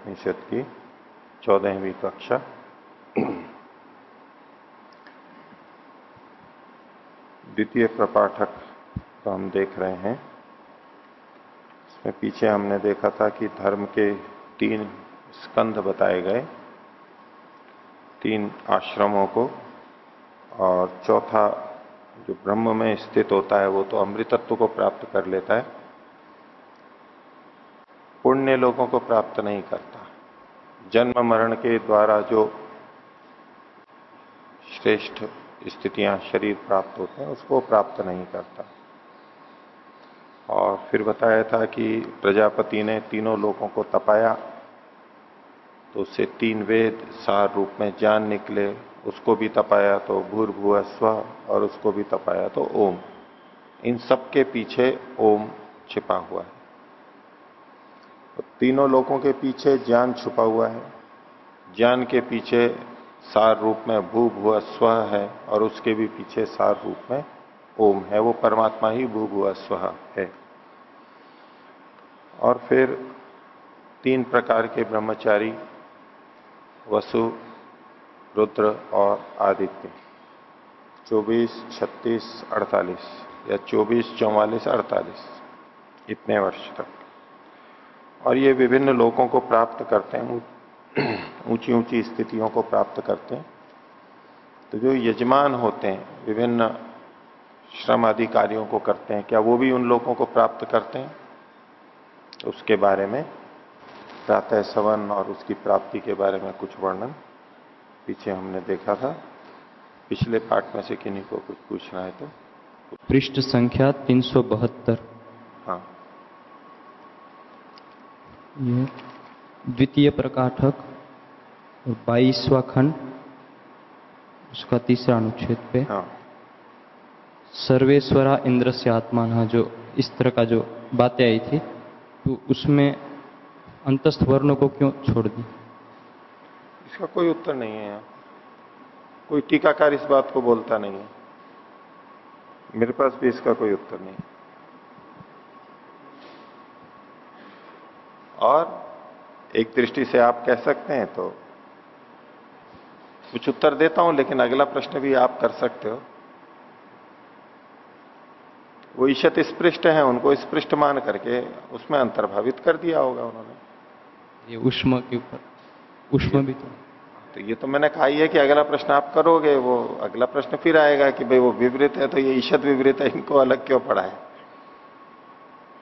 उपनिषद की चौदहवीं कक्षा। द्वितीय प्रपाठक तो हम देख रहे हैं। इसमें पीछे हमने देखा था कि धर्म के तीन स्कंध बताए गए, तीन आश्रमों को, और चौथा जो ब्रह्म में स्थित होता है वो तो अमृतत्व को प्राप्त कर लेता है। पुण्य लोगों को प्राप्त नहीं करता। जन्म मरण के द्वारा जो श्रेष्ठ स्थितियाँ शरीर प्राप्त होते हैं, उसको प्राप्त नहीं करता। और फिर बताया था कि प्रजापति ने तीनों लोगों को तपाया तो उससे तीन वेद सार रूप में जान निकले। उसको भी तपाया तो भूर्भुव स्व, और उसको भी तपाया तो ओम। इन सब के पीछे ओम छिपा हुआ है। तो तीनों लोगों के पीछे ज्ञान छुपा हुआ है। ज्ञान के पीछे सार रूप में भू भुआ स्व है और उसके भी पीछे सार रूप में ओम है। वो परमात्मा ही भू भुआ स्व है। और फिर तीन प्रकार के ब्रह्मचारी वसु रुद्र और आदित्य। 24, 36, 48 या 24, 44, 48 इतने वर्ष तक। और ये विभिन्न लोगों को प्राप्त करते हैं ऊँची ऊँची स्थितियों को प्राप्त करते हैं। तो जो यजमान होते हैं, विभिन्न श्रम अधिकारियों को करते हैं, क्या वो भी उन लोगों को प्राप्त करते हैं? उसके बारे में प्रातः सवन और उसकी प्राप्ति के बारे में कुछ वर्णन पीछे हमने देखा था। पिछले पाठ में से किन्हीं को कुछ पूछना है तो? पृष्ठ संख्या तीन सौ बहत्तर हाँ ये द्वितीय प्रकाठक और बाईसवा खंड उसका तीसरा अनुच्छेद पे। हाँ। सर्वेश्वरा इंद्र से आत्मा जो इस तरह का जो बातें आई थी तो उसमें अंतस्थ वर्णों को क्यों छोड़ दी? इसका कोई उत्तर नहीं है यहाँ। कोई टीकाकार इस बात को बोलता नहीं है। मेरे पास भी इसका कोई उत्तर नहीं और एक दृष्टि से आप कह सकते हैं तो कुछ उत्तर देता हूँ लेकिन अगला प्रश्न भी आप कर सकते हो। वो ईशत स्पृष्ट है उनको स्पृष्ट मान करके उसमें अंतर्भावित कर दिया होगा उन्होंने। ये उष्म के ऊपर। उष्म भी तो। तो ये तो मैंने कहा ही है कि अगला प्रश्न आप करोगे वो अगला प्रश्न फिर आएगा कि भाई वो विवृत है तो ये ईशत विवृत है इनको अलग क्यों पड़ा है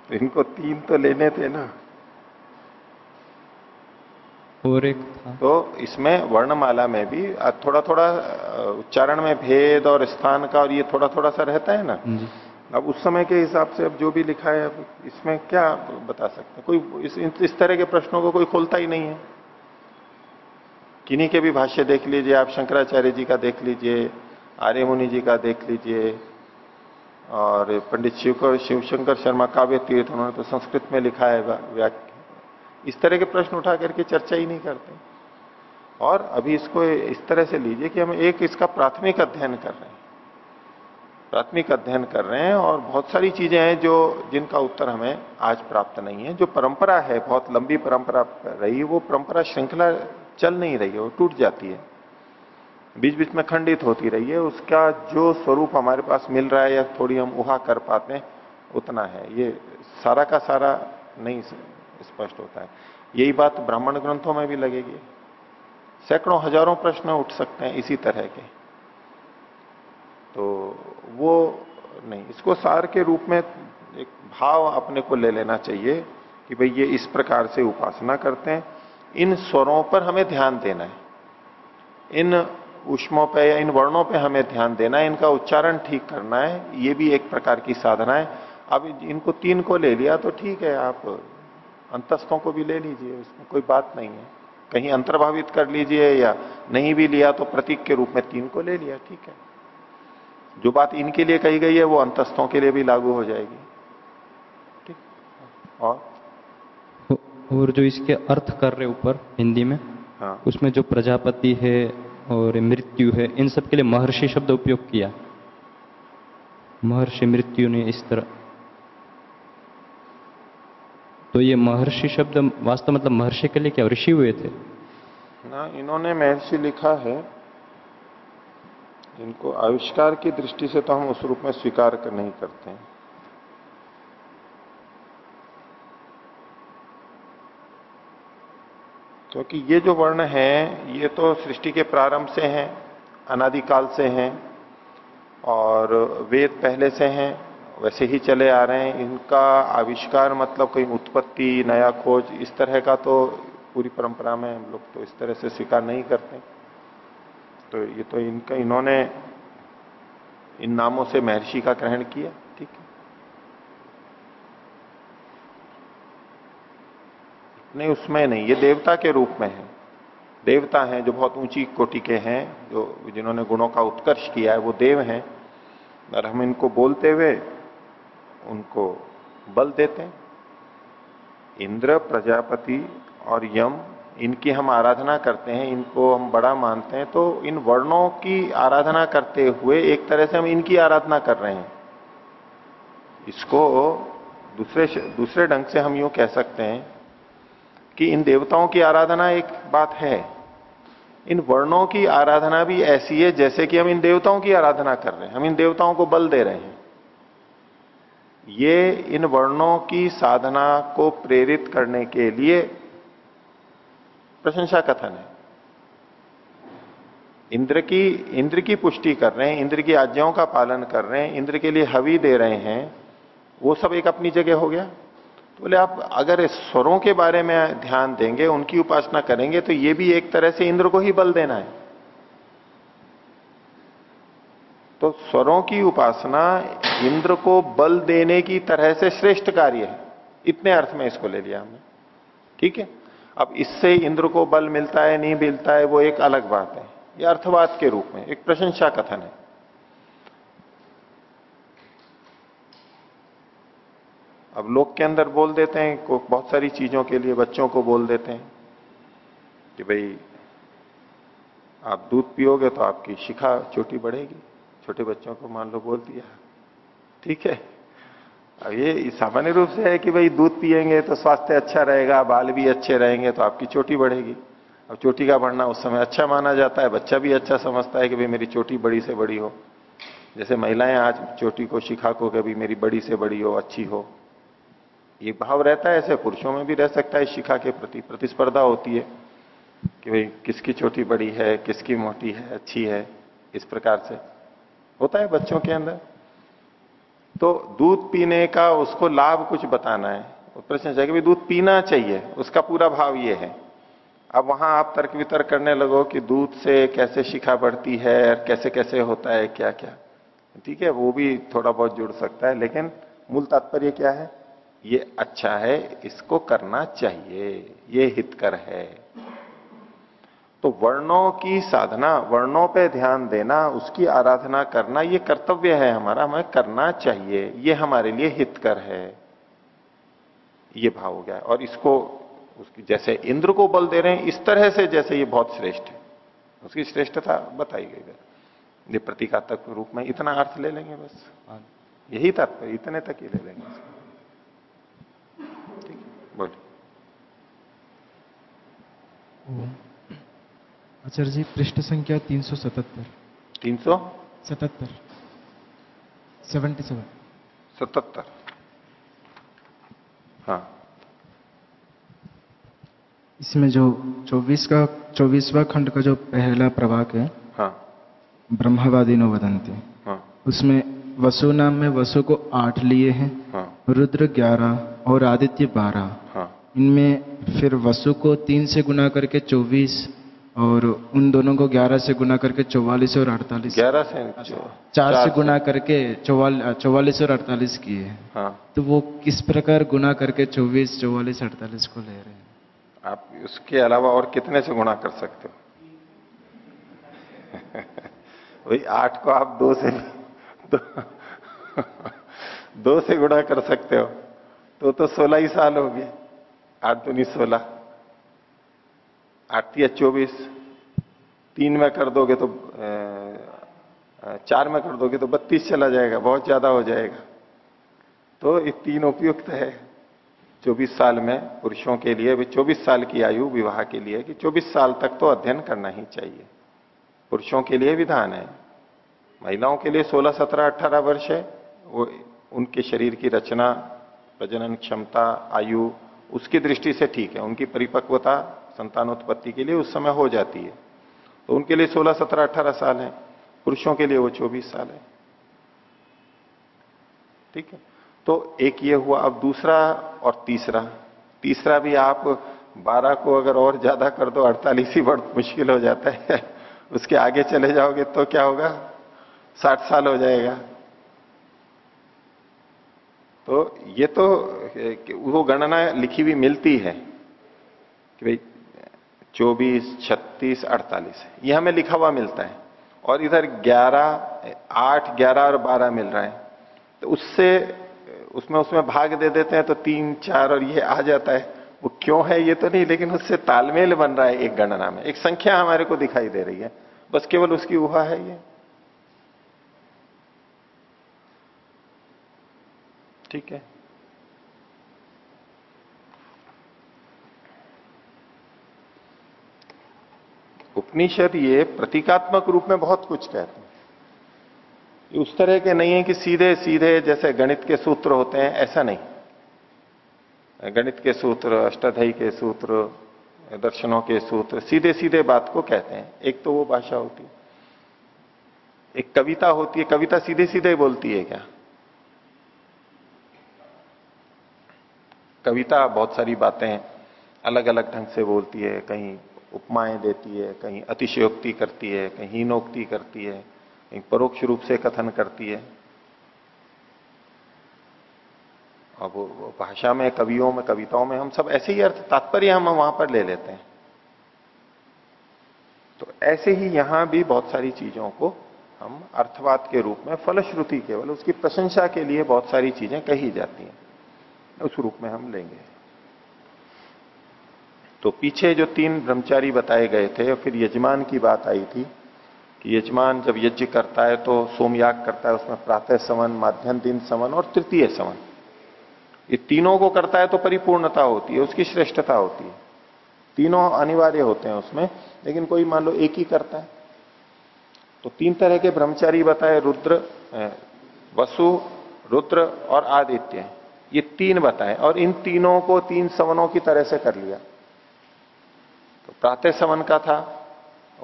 तो इनको तीन तो लेने थे ना। और एक था। तो इसमें वर्णमाला में भी थोड़ा थोड़ा उच्चारण में भेद और स्थान का और ये थोड़ा थोड़ा सा रहता है ना? अब उस समय के हिसाब से अब जो भी लिखा है इसमें क्या बता सकते हैं? कोई इस, इस तरह के प्रश्नों को कोई खोलता ही नहीं है। किन्हीं के भी भाष्य देख लीजिए आप शंकराचार्य जी का देख लीजिए आर्य मुनि जी का देख लीजिए और पंडित शिवकर शिवशंकर शर्मा काव्य तीर्थ उन्होंने तो संस्कृत में लिखा है इस तरह के प्रश्न उठा करके चर्चा ही नहीं करते। और अभी इसको इस तरह से लीजिए कि हम एक इसका प्राथमिक अध्ययन कर रहे हैं। प्राथमिक अध्ययन कर रहे हैं और बहुत सारी चीज़ें हैं जो जिनका उत्तर हमें आज प्राप्त नहीं है। जो परंपरा है, बहुत लंबी परंपरा रही, वो परंपरा श्रृंखला चल नहीं रही है, वो टूट जाती है। बीच बीच में खंडित होती रही है, उसका जो स्वरूप हमारे पास मिल रहा है या थोड़ी हम उहा कर पाते हैं, उतना है। ये सारा का सारा नहीं स्पष्ट होता है। यही बात ब्राह्मण ग्रंथों में भी लगेगी। सैकड़ों, हज़ारों प्रश्न उठ सकते हैं इसी तरह के। तो वो नहीं, इसको सार के रूप में एक भाव अपने को ले लेना चाहिए कि भाई ये इस प्रकार से उपासना करते हैं। इन स्वरों पर हमें ध्यान देना है। इन उष्मों पे या इन वर्णों पे हमें ध्यान देना है। इनका उच्चारण ठीक करना है। ये भी एक प्रकार की साधना है। अब इनको तीन को ले लिया तो ठीक है, आप अंतस्थों को भी ले लीजिए उसमें कोई बात नहीं है। कहीं अंतर्भावित कर लीजिए या नहीं भी लिया तो प्रतीक के रूप में तीन को ले लिया ठीक है। जो बात इनके लिए कही गई है वो अंतस्थों के लिए भी लागू हो जाएगी। ठीक? और? और जो इसके अर्थ कर रहे ऊपर हिंदी में हाँ। उसमें जो प्रजापति है और मृत्यु है इन सब के लिए महर्षि शब्द उपयोग किया। महर्षि मृत्यु ने इस तरह तो ये महर्षि शब्द वास्तव मतलब महर्षि के लिए क्या, ऋषि हुए थे? ना, इन्होंने महर्षि लिखा है। इनको आविष्कार की दृष्टि से तो हम उस रूप में स्वीकार कर नहीं करते हैं। क्योंकि ये जो वर्ण है, ये तो सृष्टि के प्रारंभ से हैं, अनादिकाल से हैं, और वेद पहले से हैं। वैसे ही चले आ रहे हैं। इनका आविष्कार मतलब कोई उत्पत्ति, नया खोज, इस तरह का तो पूरी परंपरा में हम लोग तो इस तरह से स्वीकार नहीं करते। तो ये तो इनका, इन्होंने इन नामों से महर्षि का ग्रहण किया, ठीक है। नहीं उसमें नहीं, ये देवता के रूप में है। देवता हैं जो बहुत ऊँची कोटि के हैं, जो जिन्होंने गुणों का उत्कर्ष किया है, वो देव हैं। और हम इनको बोलते हुए उनको बल देते हैं। इंद्र, प्रजापति और यम, इनकी हम आराधना करते हैं, इनको हम बड़ा मानते हैं। तो इन वर्णों की आराधना करते हुए एक तरह से हम इनकी आराधना कर रहे हैं। इसको दूसरे दूसरे ढंग से हम यूँ कह सकते हैं कि इन देवताओं की आराधना एक बात है। इन वर्णों की आराधना भी ऐसी है जैसे कि हम इन देवताओं की आराधना कर रहे हैं। हम इन देवताओं को बल दे रहे हैं। ये इन वर्णों की साधना को प्रेरित करने के लिए प्रशंसा कथन है। इंद्र की इंद्र की पुष्टि कर रहे हैं, इंद्र की आज्ञाओं का पालन कर रहे हैं, इंद्र के लिए हवि दे रहे हैं, वो सब एक अपनी जगह हो गया। तो बोले, आप अगर स्वरों के बारे में ध्यान देंगे, उनकी उपासना करेंगे तो ये भी एक तरह से इंद्र को ही बल देना है। तो स्वरों की उपासना इंद्र को बल देने की तरह से श्रेष्ठ कार्य है। इतने अर्थ में इसको ले लिया हमने। ठीक है? अब इससे इंद्र को बल मिलता है, नहीं मिलता है, वो एक अलग बात है। ये अर्थवाद के रूप में, एक प्रशंसा कथन है। अब लोग के अंदर बोल देते हैं बहुत सारी चीज़ों के लिए बच्चों को बोल देते हैं कि भाई, आप दूध पियोगे तो आपकी शिखा चोटी बढ़ेगी। छोटे बच्चों को मान लो बोल दिया। ठीक है? अब ये सामान्य रूप से है कि भाई दूध पिएँगे तो स्वास्थ्य अच्छा रहेगा, बाल भी अच्छे रहेंगे तो आपकी चोटी बढ़ेगी। अब चोटी का बढ़ना उस समय अच्छा माना जाता है, बच्चा भी अच्छा समझता है कि भाई मेरी चोटी बड़ी से बड़ी हो। जैसे महिलाएँ आज चोटी को शिखा को कभी मेरी बड़ी से बड़ी हो, अच्छी हो। ये भाव रहता है, ऐसे पुरुषों में भी रह सकता है शिखा के प्रति। प्रतिस्पर्धा होती है कि भाई किसकी चोटी बड़ी है, किसकी मोटी है, अच्छी है, इस प्रकार से। होता है बच्चों के अंदर। तो दूध पीने का उसको लाभ कुछ बताना है। प्रश्न चाहिए कि दूध पीना चाहिए, उसका पूरा भाव ये है। अब वहाँ आप तर्क वितर्क करने लगो कि दूध से कैसे शिखा बढ़ती है कैसे कैसे होता है क्या क्या ठीक है, वो भी थोड़ा बहुत जुड़ सकता है, लेकिन मूल तात्पर्य क्या है? ये अच्छा है, इसको करना चाहिए, ये हितकर है। तो वर्णों की साधना वर्णों पे ध्यान देना उसकी आराधना करना ये कर्तव्य है हमारा हमें करना चाहिए ये हमारे लिए हितकर है। ये भाव हो गया और इसको उसकी जैसे इंद्र को बल दे रहे हैं इस तरह से जैसे ये बहुत श्रेष्ठ है। उसकी श्रेष्ठता बताई गई ये प्रतीकात्मक रूप में इतना अर्थ ले लेंगे बस। यही तात्पर्य इतने तक ही ले लेंगे। ठीक बोलिए। आचार्य जी पृष्ठ संख्या तीन सौ सतहत्तर। तीन सौ? सतहत्तर। Seventy seven. सतहत्तर। हाँ। इसमें जो चौबीस का चौबीसवा खंड का जो पहला प्रभाग है हाँ। ब्रह्मवादी नो वदंती हाँ। उसमें वसु नाम में वसु को आठ लिए हैं हाँ। रुद्र ग्यारह और आदित्य बारह। हाँ। इनमें फिर वसु को तीन से गुना करके चौबीस और उन दोनों को 11 से गुना करके चौवालीस और अड़तालीस। ग्यारह से चार से गुना करके चौवालीस और अड़तालीस किए। हाँ। तो वो किस प्रकार गुना करके चौबीस चौवालीस अड़तालीस को ले रहे हैं? आप उसके अलावा और कितने से गुणा कर सकते हो? वही आठ को आप दो से दो, दो से गुणा कर सकते हो। तो तो सोलह ही साल हो गए। आठ दूनी सोलह। आठ या चौबीस तीन में कर दोगे तो चार में कर दोगे तो बत्तीस चला जाएगा बहुत ज़्यादा हो जाएगा। तो ये तीन उपयुक्त है 24 साल में पुरुषों के लिए भी 24 साल की आयु विवाह के लिए कि 24 साल तक तो अध्ययन करना ही चाहिए। पुरुषों के लिए विधान है। महिलाओं के लिए 16, 17, 18 वर्ष है। वो उनके शरीर की रचना प्रजनन क्षमता आयु उसकी दृष्टि से ठीक है। उनकी परिपक्वता संतानोत्पत्ति के लिए उस समय हो जाती है। तो उनके लिए 16, 17, 18 साल है। पुरुषों के लिए वो 24 साल है। ठीक है? तो एक ये हुआ अब दूसरा और तीसरा। तीसरा भी आप 12 को अगर और ज़्यादा कर दो 48 ही बहुत मुश्किल हो जाता है। उसके आगे चले जाओगे तो क्या होगा? 60 साल हो जाएगा। तो ये तो वो गणना लिखी हुई मिलती है कि भाई चौबीस, छत्तीस, अड़तालीस ये हमें लिखा हुआ मिलता है। और इधर ग्यारह, आठ, ग्यारह और बारह मिल रहा है। तो उससे, उसमें उसमें भाग दे देते हैं तो तीन, चार और ये आ जाता है। वो क्यों है ये तो नहीं, लेकिन उससे तालमेल बन रहा है एक गणना में। एक संख्या हमारे को दिखाई दे रही है। बस केवल उसकी उहा है ये। ठीक है? उपनिषद ये प्रतीकात्मक रूप में बहुत कुछ कहते हैं। ये उस तरह के नहीं है कि सीधे सीधे जैसे गणित के सूत्र होते हैं, ऐसा नहीं। गणित के सूत्र, अष्टाध्यायी के सूत्र, दर्शनों के सूत्र, सीधे सीधे बात को कहते हैं। एक तो वो भाषा होती है। एक कविता होती है। कविता सीधे सीधे बोलती है क्या? कविता बहुत सारी बातें अलग अलग ढंग से बोलती है। कहीं उपमाएँ देती है, कहीं अतिशयोक्ति करती है, कहीं हीनोक्ति करती है, कहीं परोक्ष रूप से कथन करती है। अब भाषा में, कवियों में, कविताओं में हम सब ऐसे ही अर्थ, तात्पर्य हम वहाँ पर ले लेते हैं। तो ऐसे ही यहाँ भी बहुत सारी चीज़ों को हम अर्थवाद के रूप में, फलश्रुति केवल, उसकी प्रशंसा के लिए बहुत सारी चीज़ें कही जाती हैं। उस रूप में हम लेंगे। तो पीछे जो तीन ब्रह्मचारी बताए गए थे, और फिर यजमान की बात आई थी कि यजमान जब यज्ञ करता है तो सोमयाग करता है, उसमें प्रातः समन माध्यम दिन समन और तृतीय समन। ये तीनों को करता है तो परिपूर्णता होती है, उसकी श्रेष्ठता होती है। तीनों अनिवार्य होते हैं उसमें, लेकिन कोई मान लो एक ही करता है। तो तीन तरह के ब्रह्मचारी बताए, रुद्र वसु, रुद्र और आदित्य। ये तीन बताए, और इन तीनों को तीन सवनों की तरह से कर लिया। तो प्रातः सवन का था,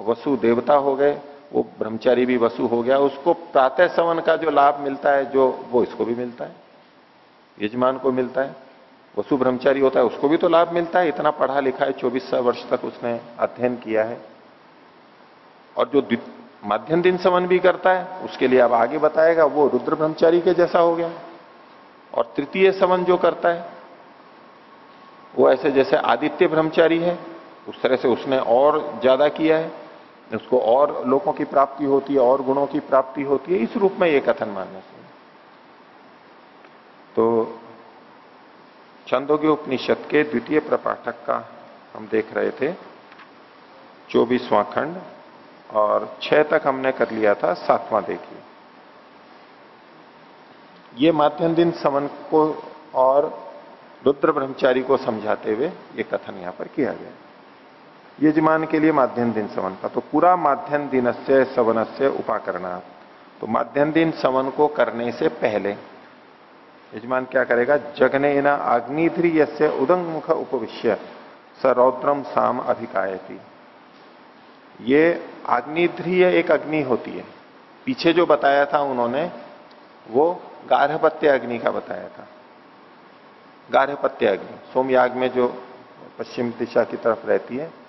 वसु देवता हो गए, वो ब्रह्मचारी भी वसु हो गया, उसको प्रातः सवन का जो लाभ मिलता है, जो, वो इसको भी मिलता है, यजमान को मिलता है, वसु ब्रह्मचारी होता है, उसको भी तो लाभ मिलता है, इतना पढ़ा लिखा है, चौबीस वर्ष तक उसने अध्ययन किया है। और जो माध्यम दिन समन भी करता है, उसके लिए अब आगे बताएगा, वो रुद्र ब्रह्मचारी के जैसा हो गया। और तृतीय समन जो करता है, वो ऐसे जैसे आदित्य ब्रह्मचारी है उस तरह से उसने और ज़्यादा किया है, उसको और लोगों की प्राप्ति होती है, और गुणों की प्राप्ति होती है, इस रूप में ये कथन मानने से तो छंदों के उपनिषद के द्वितीय प्रपाठक का हम देख रहे थे, चौबीसवां खंड, और छह तक हमने कर लिया था, सातवां देखिए। ये माध्यम दिन समन को और रुद्र ब्रह्मचारी को समझाते हुए ये कथन यहाँ पर किया गया। यजमान के लिए माध्यम दिन सवन का। तो पूरा माध्यम दिन से सवन से उपाकरणा। तो माध्यम दिन सवन को करने से पहले यजमान क्या करेगा? जगने न अग्निध्रीय से उदंग मुख उपविश्य सरौद्रम साम अभिकायती। ये अग्निध्रीय एक अग्नि होती है। पीछे जो बताया था उन्होंने, वो गार्हपत्य अग्नि का बताया था। गार्हपत्य अग्नि। सोमयाग में जो पश्चिम दिशा की तरफ़ रहती है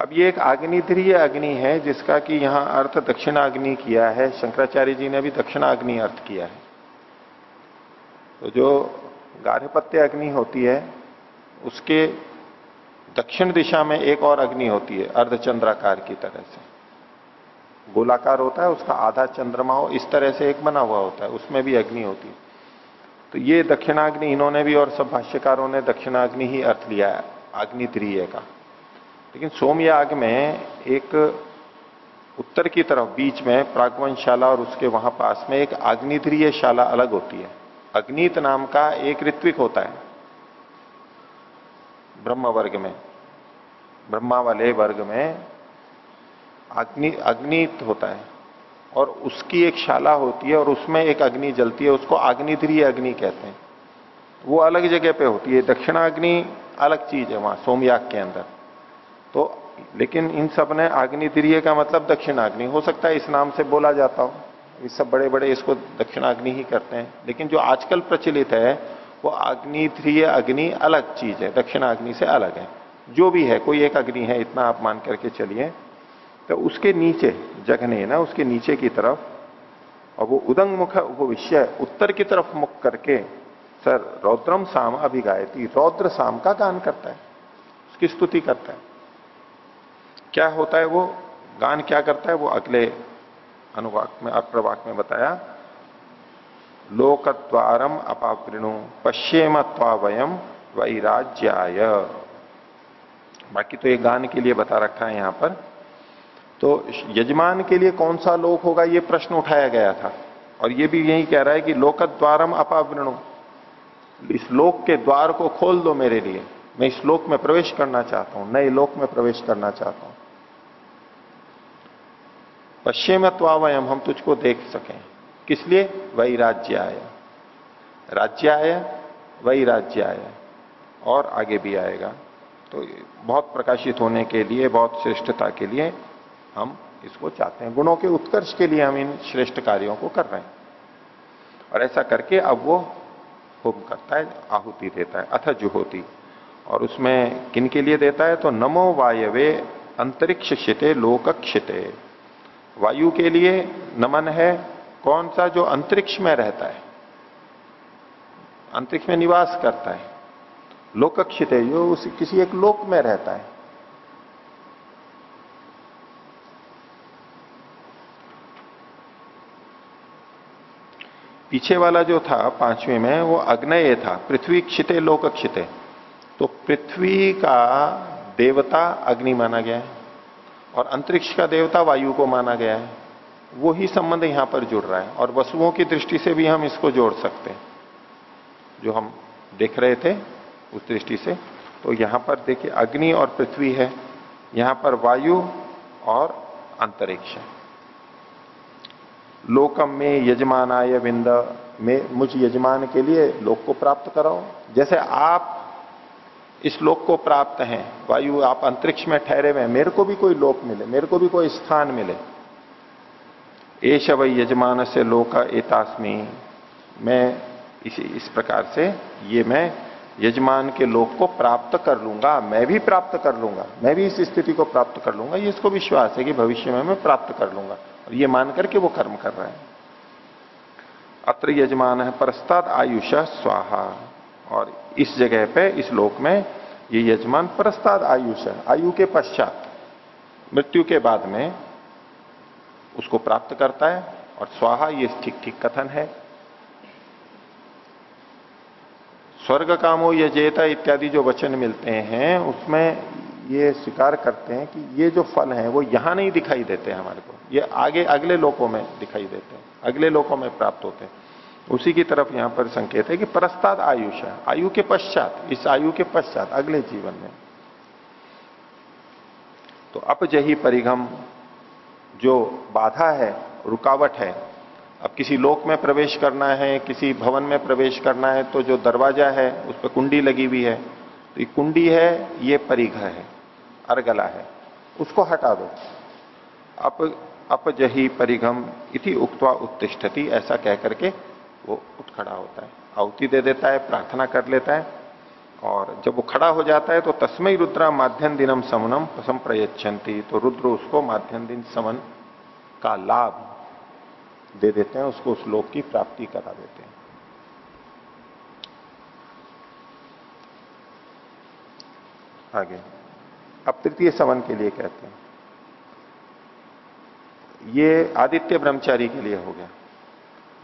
अब ये एक आग्निध्रीय अग्नि है, जिसका कि यहाँ अर्थ दक्षिणाग्नि किया है। शंकराचार्य जी ने भी दक्षिणाग्नि अर्थ किया है। तो जो गार्हपत्य अग्नि होती है, उसके दक्षिण दिशा में एक और अग्नि होती है, अर्धचंद्राकार की तरह से। गोलाकार होता है, उसका आधा चंद्रमा हो, इस तरह से एक बना हुआ होता है, उसमें भी अग्नि होती है। तो ये दक्षिणाग्नि, इन्होंने भी और सब भाष्यकारों ने दक्षिणाग्नि ही अर्थ लिया है अग्नि त्रिय का। लेकिन सोमयाग में एक उत्तर की तरफ़, बीच में प्रागवन शाला और उसके वहाँ पास में एक आग्नित्रीय शाला अलग होती है। अग्नित नाम का एक ऋत्विक होता है। ब्रह्म वर्ग में ब्रह्मा वाले वर्ग में अग्नि, अग्नित होता है और उसकी एक शाला होती है और उसमें एक अग्नि जलती है, उसको आग्नित्रीय अग्नि कहते हैं। वो अलग जगह पे होती है। दक्षिणाग्नि अलग चीज़ है वहाँ, सोमयाग के अंदर। तो लेकिन इन सबने आग्नित्रीय का मतलब दक्षिणाग्नि। हो सकता है इस नाम से बोला जाता हो। ये सब बड़े बड़े इसको दक्षिणाग्नि ही करते हैं। लेकिन जो आजकल प्रचलित है, वो अग्नित्रीय अग्नि अलग चीज़ है। दक्षिणाग्नि से अलग है। जो भी है, कोई एक अग्नि है, इतना आप मान करके चलिए। तो उसके नीचे जगने ना, उसके नीचे की तरफ़, और वो उदंग मुख वो विषय उत्तर की तरफ़ मुख करके, सर, रौद्रम साम अभिगायती। रौद्र साम का गान करता है। उसकी स्तुति करता है। क्या होता है वो? गान क्या करता है वो अगले अनुवाक में, अप्रवाक में बताया। लोकद्वारम अपावृणु पश्चिम त्वावयम वैराज्याय। बाकी तो ये गान के लिए बता रखा है यहाँ पर। तो यजमान के लिए कौन सा लोक होगा, ये प्रश्न उठाया गया था। और ये भी यही कह रहा है कि लोकद्वारम अपावृणु। इस लोक के द्वार को खोल दो मेरे लिए। मैं इस लोक में प्रवेश करना चाहता हूँ, नए लोक में प्रवेश करना चाहता हूँ। पश्चिमत्वावयम हम तुझको देख सकें। किस लिए? वही राज्य आया राज्य आया वही राज्य आया और आगे भी आएगा। तो बहुत प्रकाशित होने के लिए, बहुत श्रेष्ठता के लिए हम इसको चाहते हैं। गुणों के उत्कर्ष के लिए हम इन श्रेष्ठ कार्यों को कर रहे हैं। और ऐसा करके अब वो होम करता है, आहुति देता है, अथ जुहोती। और उसमें किन के लिए देता है? तो नमो वायवे अंतरिक्ष क्षिते लोक क्षिते वायु के लिए नमन है, कौन सा जो अंतरिक्ष में रहता है? अंतरिक्ष में निवास करता है। लोकक्षित है जो उस किसी एक लोक में रहता है। पीछे वाला जो था, पाँचवें में, वो अग्नय था, पृथ्वी क्षिते लोक क्षिते तो पृथ्वी का देवता अग्नि माना गया है। और अंतरिक्ष का देवता वायु को माना गया है। वो ही संबंध यहाँ पर जुड़ रहा है और वसुओं की दृष्टि से भी हम इसको जोड़ सकते हैं। जो हम देख रहे थे, उस दृष्टि से। तो यहाँ पर देखिए, अग्नि और पृथ्वी है। यहाँ पर वायु और अंतरिक्ष है। लोकम में यजमान आय विंद में मुझ यजमान के लिए लोक को प्राप्त कराओ। जैसे आप इस लोक को प्राप्त हैं। वायु आप अंतरिक्ष में ठहरे हुए मेरे को भी कोई लोक मिले मेरे को भी कोई स्थान मिले। एश वही यजमान से लोक एतास्मी। मैं इस, इस प्रकार से ये मैं यजमान के लोक को प्राप्त कर लूँगा मैं भी प्राप्त कर लूँगा मैं भी इस स्थिति को प्राप्त कर लूँगा ये इसको विश्वास है कि भविष्य में मैं प्राप्त कर लूँगा। और ये मान करके वो कर्म कर रहे हैं। अत्र यजमान है परस्ताद आयुष स्वाहा। और इस जगह पे, इस लोक में ये यजमान परस्ताद आयुष है। आयु के पश्चात, मृत्यु के बाद में उसको प्राप्त करता है और स्वाहा, ये ठीक ठीक कथन है। स्वर्ग कामो यजेता इत्यादि जो वचन मिलते हैं, उसमें ये स्वीकार करते हैं कि ये जो फल हैं, वो यहाँ नहीं दिखाई देते हमारे को। ये आगे, अगले लोकों में दिखाई देते हैं, अगले लोकों में प्राप्त होते हैं। उसी की तरफ़ यहाँ पर संकेत है कि परस्ताद आयुष है। आयु के पश्चात, इस आयु के पश्चात, अगले जीवन में। तो अपजही परिगम जो बाधा है, रुकावट है, अब किसी लोक में प्रवेश करना है, किसी भवन में प्रवेश करना है तो जो दरवाज़ा है, उस पर कुंडी लगी हुई है। तो ये कुंडी है, ये परिघ है अर्गला है। उसको हटा दो। अप, अपजही परिघम इति उक्तवा उत्तिष्ठति, ऐसा कह करके वो उठ खड़ा होता है। आहुति दे देता है, प्रार्थना कर लेता है और जब वो खड़ा हो जाता है तो तस्मय रुद्रा माध्यम दिनम समनम संप्रयच्छन्ति तो रुद्र उसको माध्यम दिन समन का लाभ दे देते हैं, उसको उस लोक की प्राप्ति करा देते हैं। आगे, अब तृतीय समन के लिए कहते हैं। ये आदित्य ब्रह्मचारी के लिए हो गया।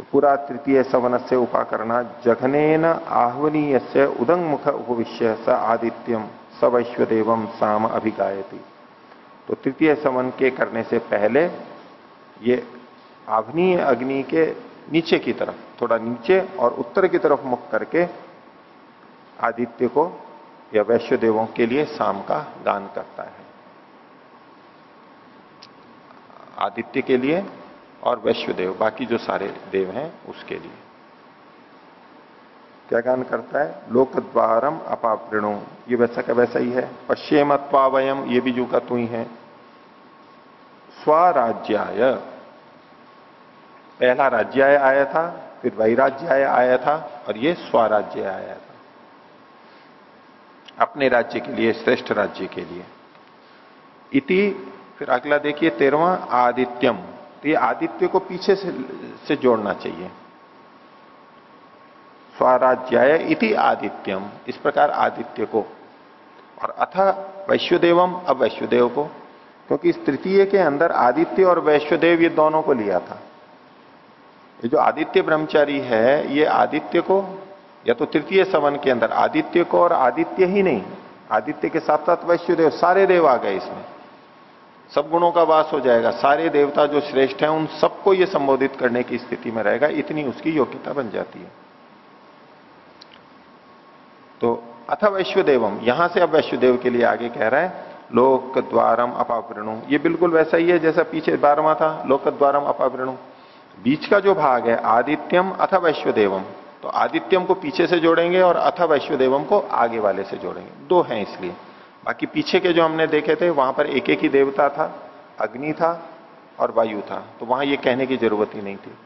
पूरा तृतीय सवन से उपाकरणा जघनेन आह्वनीय से उदंग मुख उपविश्य स आदित्यम सवैश्वदेवम साम अभिगायती। तो तृतीय सवन के करने से पहले ये आभनीय अग्नि के नीचे की तरफ़, थोड़ा नीचे और उत्तर की तरफ़ मुख करके आदित्य को या वैश्य देवों के लिए शाम का गान करता है। आदित्य के लिए और वैश्वदेव, बाकी जो सारे देव हैं उसके लिए। क्या गान करता है? लोक द्वारम अपावृणु ये वैसा का वैसा ही है। पश्चिमत्वावयम ये भी जू का तू ही है। स्वराज्याय। पहला राज्याय आया था, फिर वैराज्याय आया था, और ये स्वराज्य आया था। अपने राज्य के लिए, श्रेष्ठ राज्य के लिए। इति, फिर अगला देखिए तेरवा आदित्यम। तो ये आदित्य को पीछे से, से जोड़ना चाहिए। स्वराज्याय इति आदित्यम इस प्रकार आदित्य को। और अथ वैश्वदेवम अब वैश्वदेव को क्योंकि इस तृतीय के अंदर आदित्य और वैश्वदेव ये दोनों को लिया था। ये जो आदित्य ब्रह्मचारी है ये आदित्य को या तो तृतीय सवन के अंदर आदित्य को और आदित्य ही नहीं आदित्य के साथ साथ वैश्वदेव सारे देव आ गए इसमें। सब गुणों का वास हो जाएगा। सारे देवता जो श्रेष्ठ हैं, उन सबको ये संबोधित करने की स्थिति में रहेगा। इतनी उसकी योग्यता बन जाती है। तो अथ वैश्वदेवम, यहाँ से अब वैश्वदेव के लिए आगे कह रहा है लोक द्वारम अपावृणु। ये बिल्कुल वैसा ही है, जैसा पीछे बारवा था लोक द्वारम अपावृणु। बीच का जो भाग है, आदित्यम अथ वैश्वदेवम। तो आदित्यम को पीछे से जोड़ेंगे और अथ वैश्वदेवम को आगे वाले से जोड़ेंगे। दो हैं इसलिए। बाकी पीछे के जो हमने देखे थे, वहाँ पर एक एक ही देवता था, अग्नि था और वायु था। तो वहाँ ये कहने की ज़रूरत ही नहीं थी।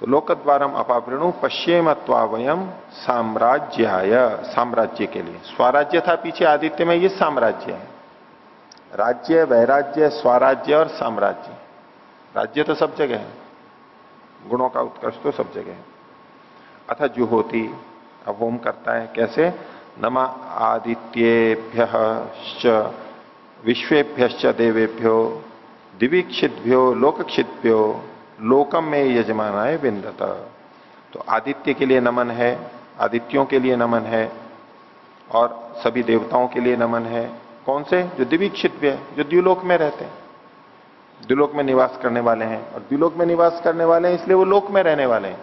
तो लोकद्वारम अपावृणु पश्चिमत्वावयम साम्राज्याय, साम्राज्य के लिए। स्वराज्य था पीछे आदित्य में, ये साम्राज्य है। राज्य, वैराज्य, स्वराज्य और साम्राज्य। राज्य तो सब जगह है। गुणों का उत्कर्ष तो सब जगह है। अथा जुहोती, अब होम करता है, कैसे? नमा आदित्येभ्य विश्वेभ्य देवेभ्यो दिवीक्षितभ्यो लोकक्षितभ्यो लोकम में यजमानाय विंदत तो आदित्य के लिए नमन है, आदित्यों के लिए नमन है, और सभी देवताओं के लिए नमन है। कौन से? जो दिवीक्षित जो द्व्युलोक में रहते हैं। द्व्युलोक में निवास करने वाले हैं, और द्व्युलोक में निवास करने वाले हैं, इसलिए वो लोक में रहने वाले हैं।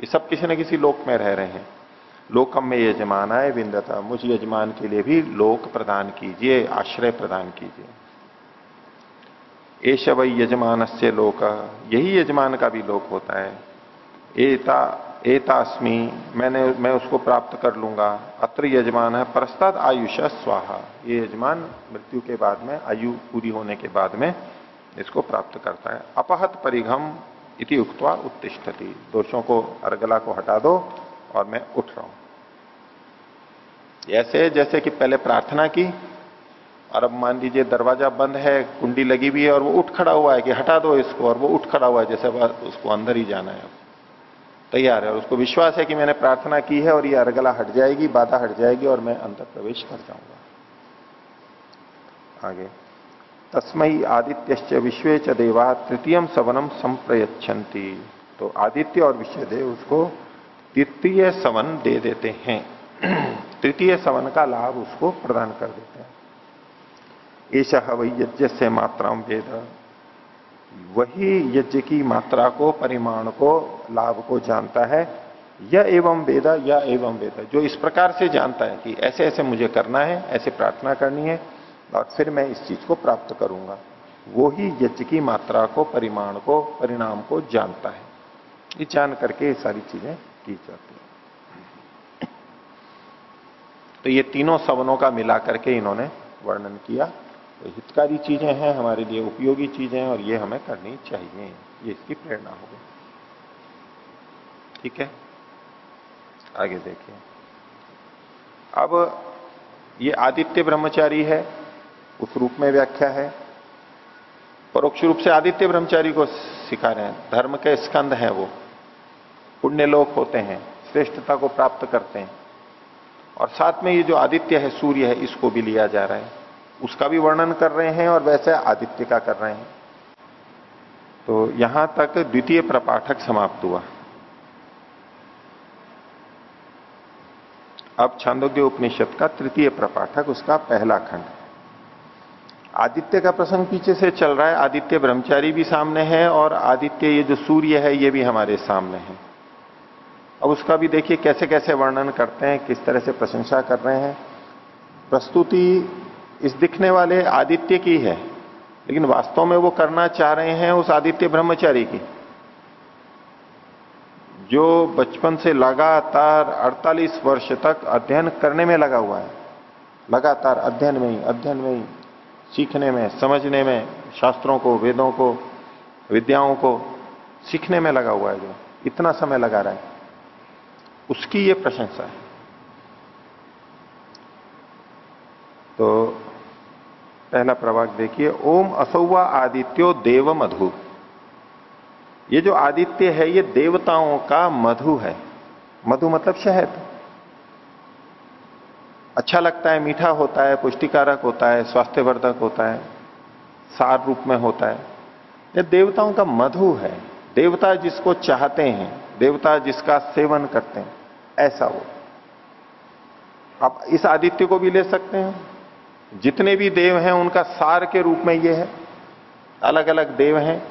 ये सब किसी न किसी लोक में रह रहे हैं। लोकम में यजमान आए विंदता मुझ यजमान के लिए भी लोक प्रदान कीजिए, आश्रय प्रदान कीजिए। एश वही यजमान से लोक। यही यजमान का भी लोक होता है। एता, एतास्मी, मैंने, मैं उसको प्राप्त कर लूँगा। अत्र यजमान है, परस्ताद आयुष स्वाहा। ये यजमान मृत्यु के बाद में, आयु पूरी होने के बाद में इसको प्राप्त करता है। अपहत परिघम इति उक्तवा उत्तिष्ठति। दोषों को, अर्गला को हटा दो। और मैं उठ रहा हूँ। ऐसे जैसे कि पहले प्रार्थना की, और अब मान लीजिए दरवाज़ा बंद है, कुंडी लगी हुई है, और वो उठ खड़ा हुआ है कि हटा दो इसको, और वो उठ खड़ा हुआ है, जैसे उसको अंदर ही जाना है तैयार है, और उसको विश्वास है कि मैंने प्रार्थना की है, और ये अरगला हट जाएगी, बाधा हट जाएगी, और मैं अंदर प्रवेश कर जाऊँगा। आगे तस्मई आदित्य विश्व च देवा तृतीय सवनम संप्रयच्छन्ति। तो आदित्य और विश्व देव उसको तृतीय सवन दे देते हैं। तृतीय सवन का लाभ उसको प्रदान कर देते हैं। ऐसा हवई यज्ञ से मात्रा वेद। वही यज्ञ की मात्रा को, परिमाण को, लाभ को जानता है। यह एवं वेद, या एवं वेद। जो इस प्रकार से जानता है कि ऐसे ऐसे मुझे करना है, ऐसे प्रार्थना करनी है, और फिर मैं इस चीज़ को प्राप्त करूँगा। वो ही यज्ञ की मात्रा को, परिमाण को, परिणाम को जानता है। ये जान करके ये सारी चीज़ें की जाती है। तो ये तीनों सवनों का मिला करके इन्होंने वर्णन किया। तो हितकारी चीज़ें हैं, हमारे लिए उपयोगी चीज़ें हैं और ये हमें करनी चाहिए। ये इसकी प्रेरणा होगी ठीक है? आगे देखिए। अब ये आदित्य ब्रह्मचारी है, उस रूप में व्याख्या है। परोक्ष रूप से आदित्य ब्रह्मचारी को सिखा रहे हैं। धर्म के स्कंद है वो। पुण्य लोक होते हैं, श्रेष्ठता को प्राप्त करते हैं। और साथ में ये जो आदित्य है, सूर्य है, इसको भी लिया जा रहा है। उसका भी वर्णन कर रहे हैं और वैसे आदित्य का कर रहे हैं। तो यहाँ तक द्वितीय प्रपाठक समाप्त हुआ। अब छांदोग्य उपनिषद का तृतीय प्रपाठक, उसका पहला खंड। आदित्य का प्रसंग पीछे से चल रहा है। आदित्य ब्रह्मचारी भी सामने है और आदित्य ये जो सूर्य है, ये भी हमारे सामने है। अब उसका भी देखिए कैसे कैसे वर्णन करते हैं, किस तरह से प्रशंसा कर रहे हैं। प्रस्तुति इस दिखने वाले आदित्य की है, लेकिन वास्तव में वो करना चाह रहे हैं उस आदित्य ब्रह्मचारी की। जो बचपन से लगातार 48 वर्ष तक अध्ययन करने में लगा हुआ है, लगातार अध्ययन में ही, अध्ययन में ही, सीखने में, समझने में, शास्त्रों को, वेदों को, विद्याओं को सीखने में लगा हुआ है जो, इतना समय लगा रहा है। उसकी ये प्रशंसा है। तो पहला प्रभाग देखिए, ओम असौवा आदित्यो देव मधु। ये जो आदित्य है, ये देवताओं का मधु है। मधु मतलब शहद। अच्छा लगता है, मीठा होता है, पुष्टिकारक होता है, स्वास्थ्यवर्धक होता है, सार रूप में होता है। ये देवताओं का मधु है। देवता जिसको चाहते हैं देवता जिसका सेवन करते हैं, ऐसा हो आप इस आदित्य को भी ले सकते हैं। जितने भी देव हैं, उनका सार के रूप में ये है। अलग अलग देव हैं,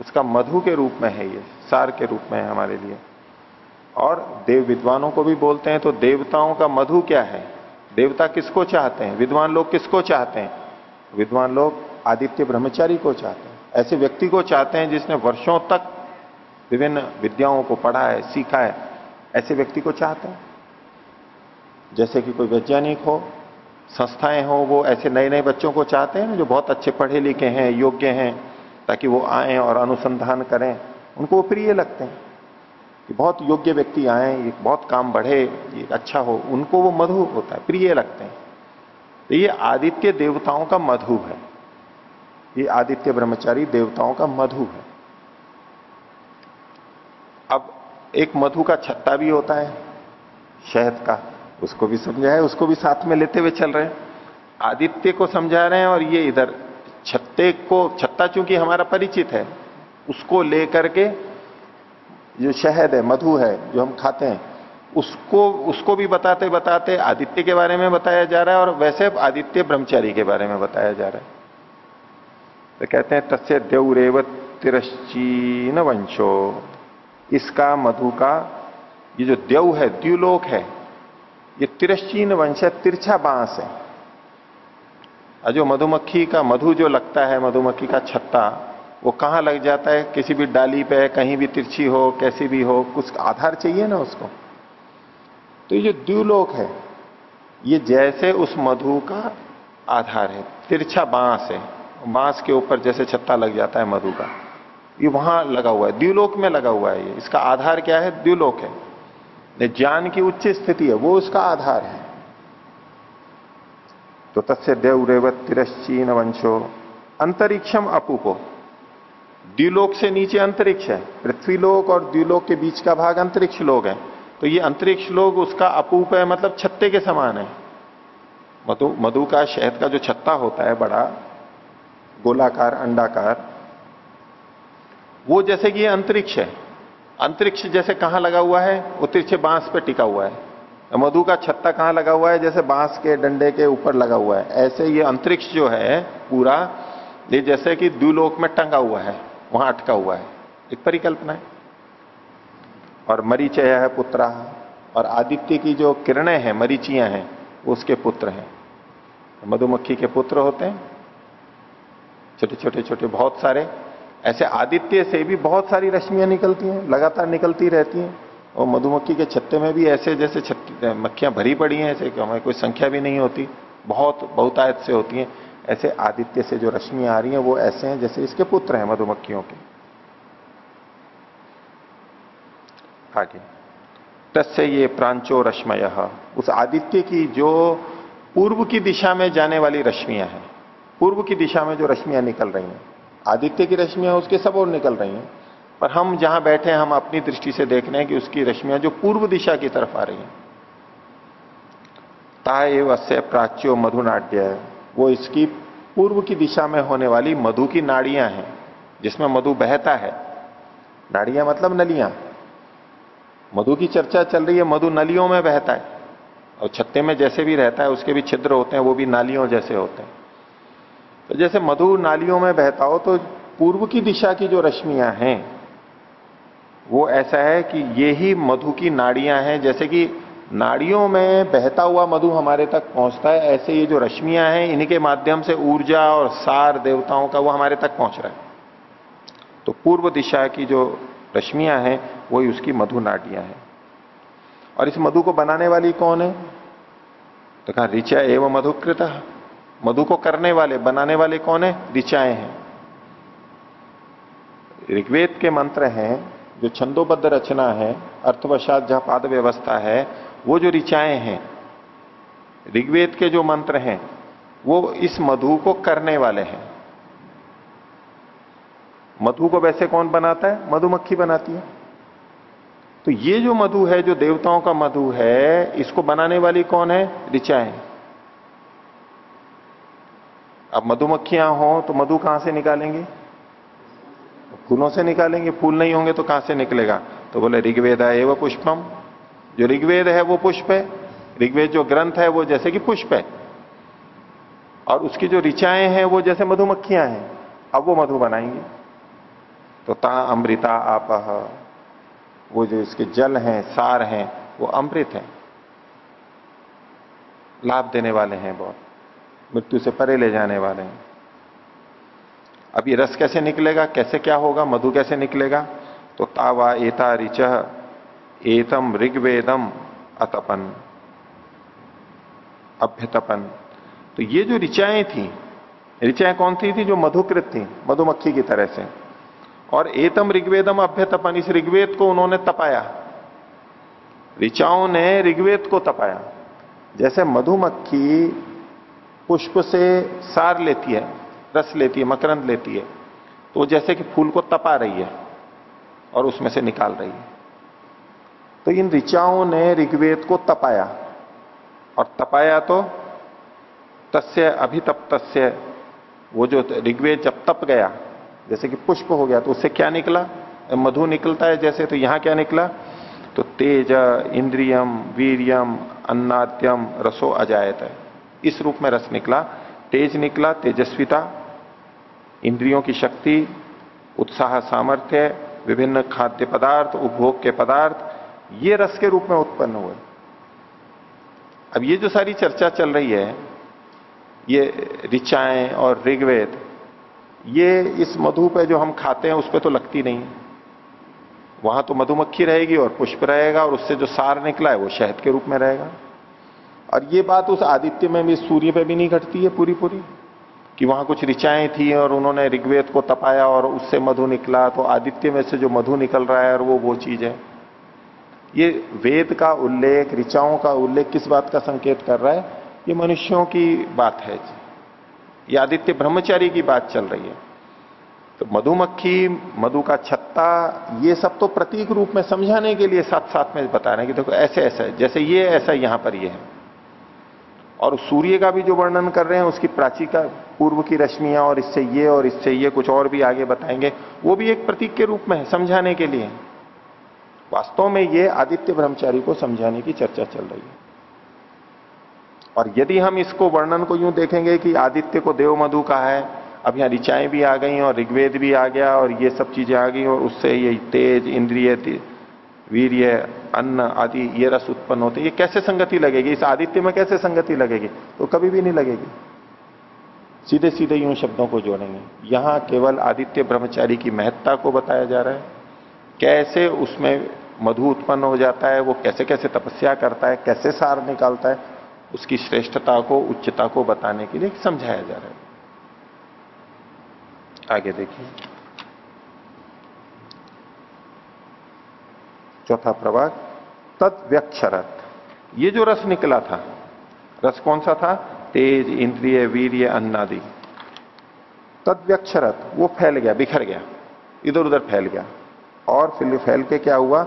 उसका मधु के रूप में है ये, सार के रूप में है हमारे लिए। और देव विद्वानों को भी बोलते हैं तो देवताओं का मधु क्या है? देवता किसको चाहते हैं? विद्वान लोग किसको चाहते हैं? विद्वान लोग आदित्य ब्रह्मचारी को चाहते हैं। ऐसे व्यक्ति को चाहते हैं जिसने वर्षों तक विभिन्न विद्याओं को पढ़ा है, सीखा है, ऐसे व्यक्ति को चाहते हैं। जैसे कि कोई वैज्ञानिक हो, संस्थाएँ हो, वो ऐसे नए नए बच्चों को चाहते हैं जो बहुत अच्छे पढ़े लिखे हैं, योग्य हैं, ताकि वो आए और अनुसंधान करें। उनको वो प्रिय लगते हैं कि बहुत योग्य व्यक्ति आए, ये बहुत काम बढ़े, ये अच्छा हो, उनको वो मधु होता है, प्रिय लगते हैं। तो ये आदित्य देवताओं का मधु है। ये आदित्य ब्रह्मचारी देवताओं का मधु है। अब एक मधु का छत्ता भी होता है, शहद का, उसको भी समझा है उसको भी साथ में लेते हुए चल रहे हैं। आदित्य को समझा रहे हैं और ये इधर छत्ते को, छत्ता चूँकि हमारा परिचित है, उसको लेकर के जो शहद है, मधु है, जो हम खाते हैं, उसको उसको भी बताते बताते आदित्य के बारे में बताया जा रहा है और वैसे आदित्य ब्रह्मचारी के बारे में बताया जा रहा है। तो कहते हैं, तस्य देवरेव तिरश्चीन वंशो। इसका मधु का ये जो देव है द्व्यूलोक है, ये तिरश्चीन वंश है, तिरछा बाँस है। जो मधुमक्खी का मधु जो लगता है, मधुमक्खी का छत्ता, वो कहाँ लग जाता है? किसी भी डाली पे, कहीं भी तिरछी हो, कैसी भी हो, कुछ आधार चाहिए ना उसको? तो ये जो द्व्यूलोक है, ये जैसे उस मधु का आधार है, तिरछा बाँस है। बाँस के ऊपर जैसे छत्ता लग जाता है मधु का। ये वहाँ लगा हुआ है। द्व्यूलोक में लगा हुआ है ये। इसका आधार क्या है? द्व्यूलोक है। ज्ञान की उच्च स्थिति है, वो उसका आधार है। तो तस्य देव रेवत तिरश्चीन वंशो। अंतरिक्षम अपूपो। द्व्यूलोक से नीचे अंतरिक्ष है। पृथ्वी लोक और द्व्यूलोक के बीच का भाग अंतरिक्ष लोग है। तो ये अंतरिक्ष लोग उसका अपूप है मतलब छत्ते के समान है। मधु मधु का शहद का जो छत्ता होता है, बड़ा, गोलाकार, अंडाकार वो जैसे कि अंतरिक्ष है। अंतरिक्ष जैसे कहाँ लगा हुआ है, वो तिरछे बाँस पे टिका हुआ है। मधु का छत्ता कहाँ लगा हुआ है, जैसे बाँस के डंडे के ऊपर लगा हुआ है। ऐसे ये अंतरिक्ष जो है, पूरा, ये जैसे कि द्व्यूलोक में टंगा हुआ है, वहाँ अटका हुआ है। एक परिकल्पना है। और मरीचय है, पुत्रा और आदित्य की जो किरणें हैं, मरीचियाँ हैं उसके पुत्र हैं। मधुमक्खी के पुत्र होते हैं। छोटे छोटे छोटे, बहुत सारे। ऐसे आदित्य से भी बहुत सारी रश्मियाँ निकलती हैं, लगातार निकलती रहती हैं। और मधुमक्खी के छत्ते में भी ऐसे जैसे मक्खियाँ भरी पड़ी हैं, ऐसे हमें कोई संख्या भी नहीं होती, बहुत बहुतायत से होती हैं। ऐसे आदित्य से जो रश्मियाँ आ रही हैं, वो ऐसे हैं जैसे इसके पुत्र हैं मधुमक्खियों के। आगे। तस्य ये प्रांचो रश्मय। उस आदित्य की जो पूर्व की दिशा में जाने वाली रश्मियाँ हैं, पूर्व की दिशा में जो रश्मियाँ निकल रही हैं आदित्य की रश्मियाँ उसके सब और निकल रही हैं। पर हम जहाँ बैठे हैं, हम अपनी दृष्टि से देख रहे हैं कि उसकी रश्मियाँ जो पूर्व दिशा की तरफ़ आ रही हैं। ता एव अस्य प्राच्यो मधुनाट्य वो इसकी पूर्व की दिशा में होने वाली मधु की नाड़ियाँ हैं, जिसमें मधु बहता है। नाड़ियाँ मतलब नलियाँ। मधु की चर्चा चल रही है, मधु नलियों में बहता है। और छत्ते में जैसे भी रहता है, उसके भी छिद्र होते हैं, वो भी नालियों जैसे होते हैं। तो जैसे मधु नालियों में बहता हो तो पूर्व की दिशा की जो रश्मियाँ हैं, वो ऐसा है कि ये ही मधु की नाड़ियाँ हैं। जैसे कि नाड़ियों में बहता हुआ मधु हमारे तक पहुँचता है, ऐसे ये जो रश्मियाँ हैं, इन्हीं के माध्यम से ऊर्जा और सार देवताओं का वो हमारे तक पहुँच रहा है। तो पूर्व दिशा की जो रश्मियाँ हैं, वही उसकी मधु नाड़ियाँ हैं। और इस मधु को बनाने वाली कौन है? तो कहा, ऋचा एवं मधुकृत। मधु को करने वाले, बनाने वाले कौन है? ऋचाएँ हैं। ऋग्वेद के मंत्र हैं, जो छंदोबद्ध रचना है, अर्थवशात जहाँ पाद व्यवस्था है, वो जो ऋचाएँ हैं, ऋग्वेद के जो मंत्र हैं, वो इस मधु को करने वाले हैं। मधु को वैसे कौन बनाता है? मधुमक्खी बनाती है। तो ये जो मधु है, जो देवताओं का मधु है, इसको बनाने वाली कौन है? ऋचाएँ। अब मधुमक्खियाँ हो तो मधु कहाँ से निकालेंगे? फूलों से निकालेंगे। फूल नहीं होंगे तो कहाँ से निकलेगा? तो बोले, ऋग्वेद है वो पुष्पम। जो ऋग्वेद है वो पुष्प है। ऋग्वेद जो ग्रंथ है वो जैसे कि पुष्प है। और उसकी जो ऋचाएँ हैं वो जैसे मधुमक्खियाँ हैं। अब वो मधु बनाएँगी। तो ता अमृता आप वो जो इसके जल हैं, सार हैं, वो अमृत हैं। लाभ देने वाले हैं बहुत। मृत्यु से परे ले जाने वाले हैं। अब ये रस कैसे निकलेगा? कैसे क्या होगा? मधु कैसे निकलेगा? तो तावा एता रिच एतम ऋग्वेदम अतपन। अभ्यतपन। तो ये जो ऋचाएँ थी, ऋचाएँ कौन सी थी जो मधुकृत थी, मधुमक्खी की तरह से। और एतम ऋग्वेदम अभ्यतपन, इस ऋग्वेद को उन्होंने तपाया। ऋचाओं ने ऋग्वेद को तपाया। जैसे मधुमक्खी पुष्प से सार लेती है, रस लेती है, मकरंद लेती है तो जैसे कि फूल को तपा रही है और उसमें से निकाल रही है। तो इन ऋचाओं ने ऋग्वेद को तपाया और तपाया तो तस्य अभितप्त वो जो ऋग्वेद जब तप गया, जैसे कि पुष्प हो गया तो उससे क्या निकला? मधु निकलता है जैसे तो यहाँ क्या निकला? तो तेज, इंद्रियम, वीरियम, अन्नाद्यम, रसो अजायत है। इस रूप में रस निकला। तेज निकला, तेजस्विता, इंद्रियों की शक्ति, उत्साह, सामर्थ्य, विभिन्न खाद्य पदार्थ, उपभोग के पदार्थ, ये रस के रूप में उत्पन्न हुए। अब ये जो सारी चर्चा चल रही है, ये ऋचाएँ और ऋग्वेद, ये इस मधु पे जो हम खाते हैं, उस पर तो लगती नहीं वहाँ तो मधुमक्खी रहेगी और पुष्प रहेगा और उससे जो सार निकला है, वो शहद के रूप में रहेगा। और ये बात उस आदित्य में भी, सूर्य पे भी नहीं घटती है पूरी पूरी कि वहाँ कुछ ऋचाएँ थी और उन्होंने ऋग्वेद को तपाया और उससे मधु निकला तो आदित्य में से जो मधु निकल रहा है और वो वो चीज़। है ये वेद का उल्लेख, ऋचाओं का उल्लेख किस बात का संकेत कर रहा है? ये मनुष्यों की बात है ये आदित्य ब्रह्मचारी की बात चल रही है। तो मधुमक्खी, मधु का छत्ता, ये सब तो प्रतीक रूप में समझाने के लिए साथ साथ में बता रहे हैं कि देखो तो ऐसे ऐसा है जैसे ये, ऐसा यहाँ पर ये है। और सूर्य का भी जो वर्णन कर रहे हैं, उसकी प्राची का पूर्व की रश्मियाँ और इससे ये और इससे ये कुछ और भी आगे बताएँगे, वो भी एक प्रतीक के रूप में है, समझाने के लिए। वास्तव में ये आदित्य ब्रह्मचारी को समझाने की चर्चा चल रही है। और यदि हम इसको वर्णन को यूँ देखेंगे कि आदित्य को देव मधु का है, अब यहाँ ऋचाएँ भी आ गई और ऋग्वेद भी आ गया और ये सब चीज़ें आ गई और उससे ये तेज, इंद्रिय वीर्य, अन्न आदि ये रस उत्पन्न होते ये कैसे संगति लगेगी? इस आदित्य में कैसे संगति लगेगी? तो कभी भी नहीं लगेगी। सीधे सीधे यूँ शब्दों को जोड़ेंगे। यहाँ केवल आदित्य ब्रह्मचारी की महत्ता को बताया जा रहा है। कैसे उसमें मधु उत्पन्न हो जाता है, वो कैसे कैसे तपस्या करता है, कैसे सार निकालता है, उसकी श्रेष्ठता को, उच्चता को बताने के लिए समझाया जा रहा है। आगे देखिए। चौथा प्रभाग तत्व्यक्षरत ये जो रस निकला था, रस कौन सा था? तेज, इंद्रिय, वीर्य, अन्नादि। तत्व्यक्षरत वो फैल गया, बिखर गया इधर उधर फैल गया। और फिर फैल के क्या हुआ?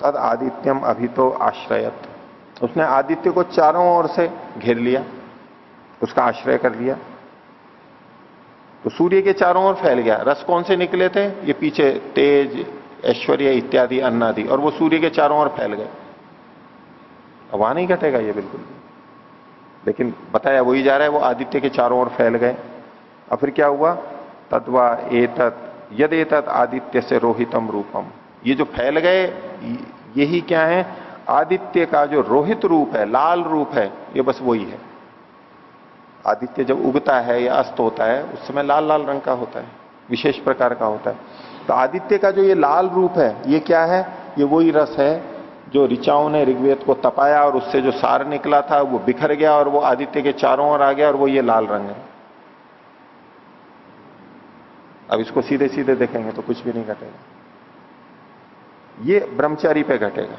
तद आदित्यम अभी तो आश्रयत। उसने आदित्य को चारों ओर से घेर लिया, उसका आश्रय कर लिया। तो सूर्य के चारों ओर फैल गया। रस कौन से निकले थे? ये पीछे तेज ऐश्वर्य इत्यादि अन्नादि, और वो सूर्य के चारों ओर फैल गए। अब वहाँ नहीं घटेगा ये बिल्कुल। लेकिन बताया वही जा रहा है, वो आदित्य के चारों ओर फैल गए। और फिर क्या हुआ? तत्वा एतत यद एतत आदित्य से रोहितम रूपम। ये जो फैल गए, यही क्या है? आदित्य का जो रोहित रूप है, लाल रूप है, ये बस वही है। आदित्य जब उगता है या अस्त होता है, उस समय लाल लाल रंग का होता है, विशेष प्रकार का होता है। तो आदित्य का जो ये लाल रूप है, ये क्या है? ये वही रस है जो ऋचाओं ने ऋग्वेद को तपाया और उससे जो सार निकला था, वो बिखर गया और वो आदित्य के चारों ओर आ गया और वो ये लाल रंग है। अब इसको सीधे सीधे देखेंगे तो कुछ भी नहीं घटेगा। ये ब्रह्मचारी पे घटेगा।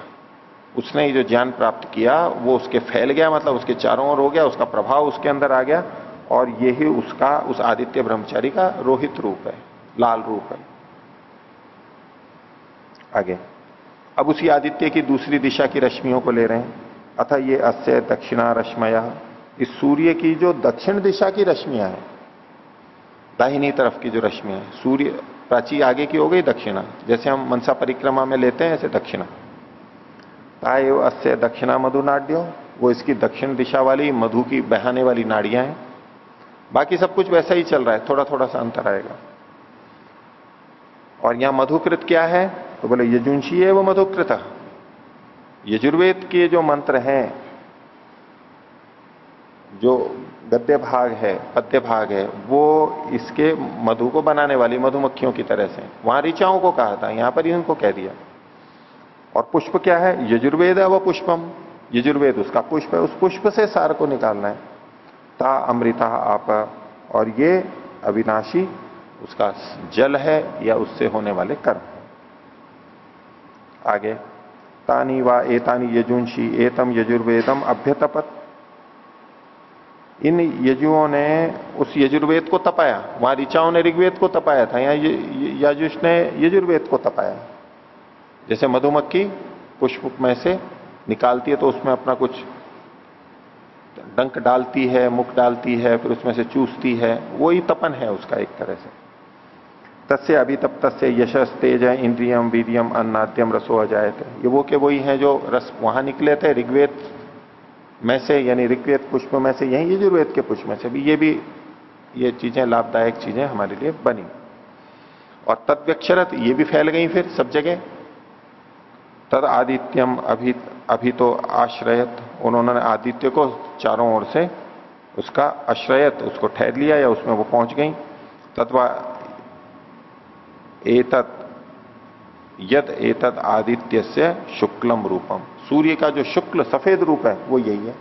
उसने जो ज्ञान प्राप्त किया, वो उसके फैल गया मतलब उसके चारों ओर हो गया, उसका प्रभाव उसके अंदर आ गया और यही उसका, उस आदित्य ब्रह्मचारी का रोहित रूप है, लाल रूप है। आगे। अब उसी आदित्य की दूसरी दिशा की रश्मियों को ले रहे हैं। अथा ये अस्य दक्षिणा रश्मया। इस सूर्य की जो दक्षिण दिशा की रश्मियाँ हैं, दाहिनी तरफ़ की जो रश्मियाँ हैं, सूर्य प्राची आगे की हो गई दक्षिणा। जैसे हम मनसा परिक्रमा में लेते हैं, ऐसे दक्षिणा। ताय अस्य दक्षिणा मधु नाड्यो। वो इसकी दक्षिण दिशा वाली, मधु की बहाने वाली नाड़ियाँ हैं। बाकी सब कुछ वैसा ही चल रहा है थोड़ा थोड़ा सा अंतर आएगा। और यहाँ मधुकृत क्या है? तो बोले यजुंशी है, वो मधुकृत यजुर्वेद के जो मंत्र हैं, जो गद्य भाग है, पद्य भाग है, वो इसके मधु को बनाने वाली मधुमक्खियों की तरह से वहाँ ऋचाओं को कहा था, यहाँ पर ही उनको कह दिया। और पुष्प क्या है? यजुर्वेद है वह पुष्पम। यजुर्वेद उसका पुष्प है, उस पुष्प से सार को निकालना है। ता अमृता आप, और ये अविनाशी, उसका जल है या उससे होने वाले कर्म। आगे। तानी वा एतानी यजुंशी एतम यजुर्वेदम अभ्यतपत। इन यजुओं ने उस यजुर्वेद को तपाया। वहाँ ऋचाओं ने ऋग्वेद को तपाया था। यहाँ यजुष ने यजुर्वेद को तपाया। जैसे मधुमक्खी पुष्प में से निकालती है तो उसमें अपना कुछ डंक डालती है, मुख डालती है, फिर उसमें से चूसती है। वही तपन है उसका एक तरह से। तस्य अभी तब तस्य यशस तेज है इंद्रियम वीरियम अन्नाद्यम रसो अजाय थे ये वो के वही हैं जो रस वहाँ निकले थे, ऋग्वेद में से, यानी ऋग्वेद पुष्प में से, यही यजुर्वेद के पुष्प में से भी, ये भी, ये चीज़ें लाभदायक चीज़ें हमारे लिए बनी। और तत्व्यक्षरत ये भी फैल गई फिर सब जगह। तद आदित्यम अभी अभी तो आश्रयत। उन्होंने आदित्य को चारों ओर से उसका आश्रयत, उसको ठहर लिया या उसमें वो पहुँच गई। तत्वा एतत, यद एतत आदित्य से शुक्लम रूपम सूर्य का जो शुक्ल, सफ़ेद रूप है, वो यही है।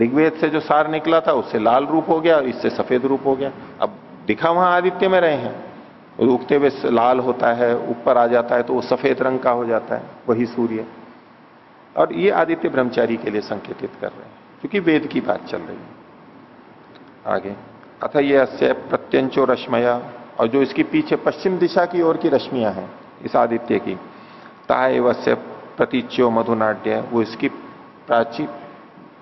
ऋग्वेद से जो सार निकला था, उससे लाल रूप हो गया और इससे सफ़ेद रूप हो गया। अब दिखा वहाँ आदित्य में रहे हैं। उगते हुए लाल होता है, ऊपर आ जाता है तो वो सफ़ेद रंग का हो जाता है, वही सूर्य। और ये आदित्य ब्रह्मचारी के लिए संकेतित कर रहे हैं, क्योंकि वेद की बात चल रही है। आगे। अथ ये अस्य प्रत्यंचो रश्मया, और जो इसकी पीछे पश्चिम दिशा की ओर की रश्मियाँ हैं, इस आदित्य की तावस्य प्रतीच्यो मधुनाट्य वो इसकी प्राची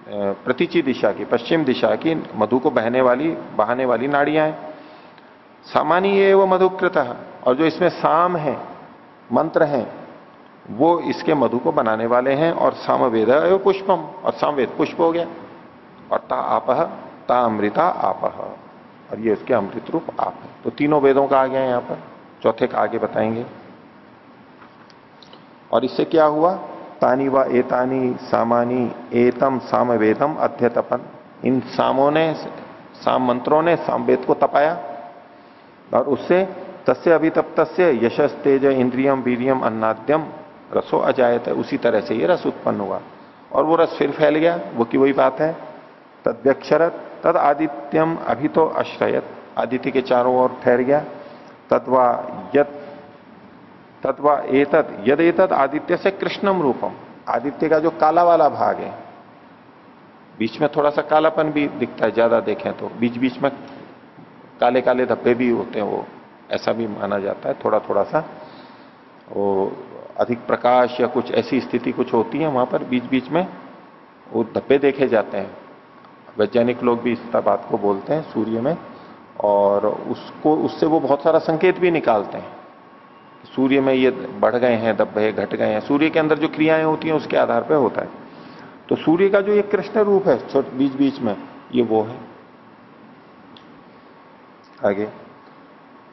प्रतीची दिशा की, पश्चिम दिशा की मधु को बहने वाली, बहाने वाली नाड़ियाँ हैं। सामान्य वो मधुकृत, और जो इसमें साम है, मंत्र हैं, वो इसके मधु को बनाने वाले हैं, और सामवेद पुष्पम, और सामवेद पुष्प हो गया। और ता आप, ता अमृता आप। और ये इसके अमृत रूप आप है। तो तीनों वेदों का आ गया यहाँ पर। चौथे का आगे बताएँगे। और इससे क्या हुआ? तानी व एतानी सामानी एतम साम वेदम अध्यतपन। इन सामों ने, साम मंत्रों ने सामवेद को तपाया। और उससे तस्य अभी तप तस्य यशस तेज इंद्रियम वीरियम अन्नाद्यम रसो अजायत। है उसी तरह से ये रस उत्पन्न हुआ। और वो रस फिर फैल गया। वो की वही बात है? तद्यक्षरत तद आदित्यम अभी तो अश्रयत आदित्य के चारों ओर ठहर गया। तत्वा यत तत्वा एतत यद एतत आदित्य से कृष्णम रूपम। आदित्य का जो काला वाला भाग है, बीच में थोड़ा सा कालापन भी दिखता है, ज़्यादा देखें तो। बीच बीच में काले काले धब्बे भी होते हैं वो, ऐसा भी माना जाता है, थोड़ा थोड़ा सा। वो अधिक प्रकाश या कुछ ऐसी स्थिति कुछ होती है वहाँ पर, बीच बीच में वो धब्बे देखे जाते हैं। वैज्ञानिक लोग भी इस बात को बोलते हैं सूर्य में, और उसको, उससे वो बहुत सारा संकेत भी निकालते हैं। सूर्य में ये बढ़ गए हैं धब्बे घट गए हैं। सूर्य के अंदर जो क्रियाएँ होती हैं, उसके आधार पर होता है। तो सूर्य का जो ये कृष्ण रूप है, छोटे बीच बीच में, ये वो है। आगे।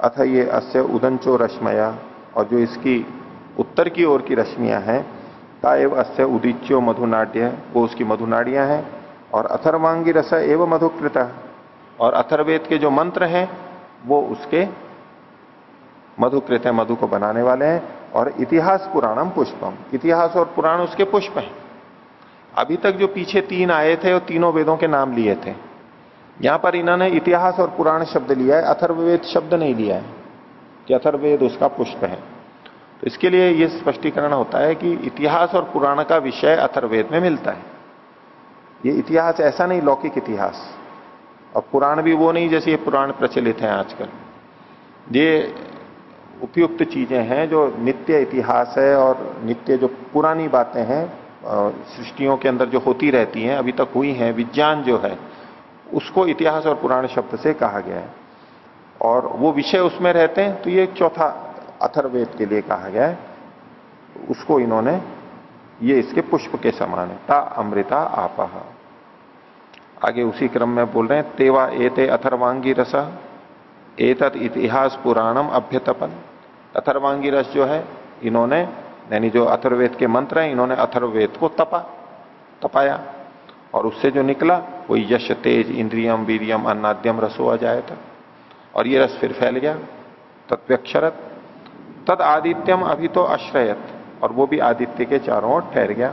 अथ ये अस्य उदंचो रश्मया, और जो इसकी उत्तर की ओर की रश्मियाँ हैं ताएव अस्य उदिच्यो मधुनाट्य वो उसकी मधुनाड़ियाँ हैं। और अथर्वांगी रस एवं मधुकृत। और अथर्वेद के जो मंत्र हैं, वो उसके मधुकृत है, मधु को बनाने वाले हैं। और इतिहास पुराणम पुष्पम। इतिहास और पुराण उसके पुष्प हैं। अभी तक जो पीछे तीन आए थे, वो तीनों वेदों के नाम लिए थे। यहाँ पर इन्होंने इतिहास और पुराण शब्द लिया है, अथर्ववेद शब्द नहीं लिया है कि अथर्ववेद उसका पुष्प है। तो इसके लिए यह स्पष्टीकरण होता है कि इतिहास और पुराण का विषय अथर्वेद में मिलता है। ये इतिहास ऐसा नहीं, लौकिक इतिहास। और पुराण भी वो नहीं जैसे ये पुराण प्रचलित है आजकल। ये उपयुक्त चीज़ें हैं जो नित्य इतिहास है और नित्य जो पुरानी बातें हैं सृष्टियों के अंदर जो होती रहती हैं, अभी तक हुई हैं, विज्ञान जो है, उसको इतिहास और पुराण शब्द से कहा गया है। और वो विषय उसमें रहते हैं तो ये चौथा अथर्वेद के लिए कहा गया है। उसको इन्होंने ये इसके पुष्प के समान है। ता अमृता आपा। आगे उसी क्रम में बोल रहे हैं, तेवा एते अथर्वांगी रस एतत इतिहास पुराणम अभ्यतपन। अथर्वांगी रस जो है, इन्होंने, यानी जो अथर्वेद के मंत्र हैं, इन्होंने अथर्वेद को तपा, तपाया। और उससे जो निकला वो यश, तेज, इंद्रियम, वीरियम, अन्नाद्यम रसो जाए था और ये रस फिर फैल गया, तत्व्यक्षरत। तद आदित्यम अभी तो अश्रयत और वो भी आदित्य के चारों ओर ठहर गया।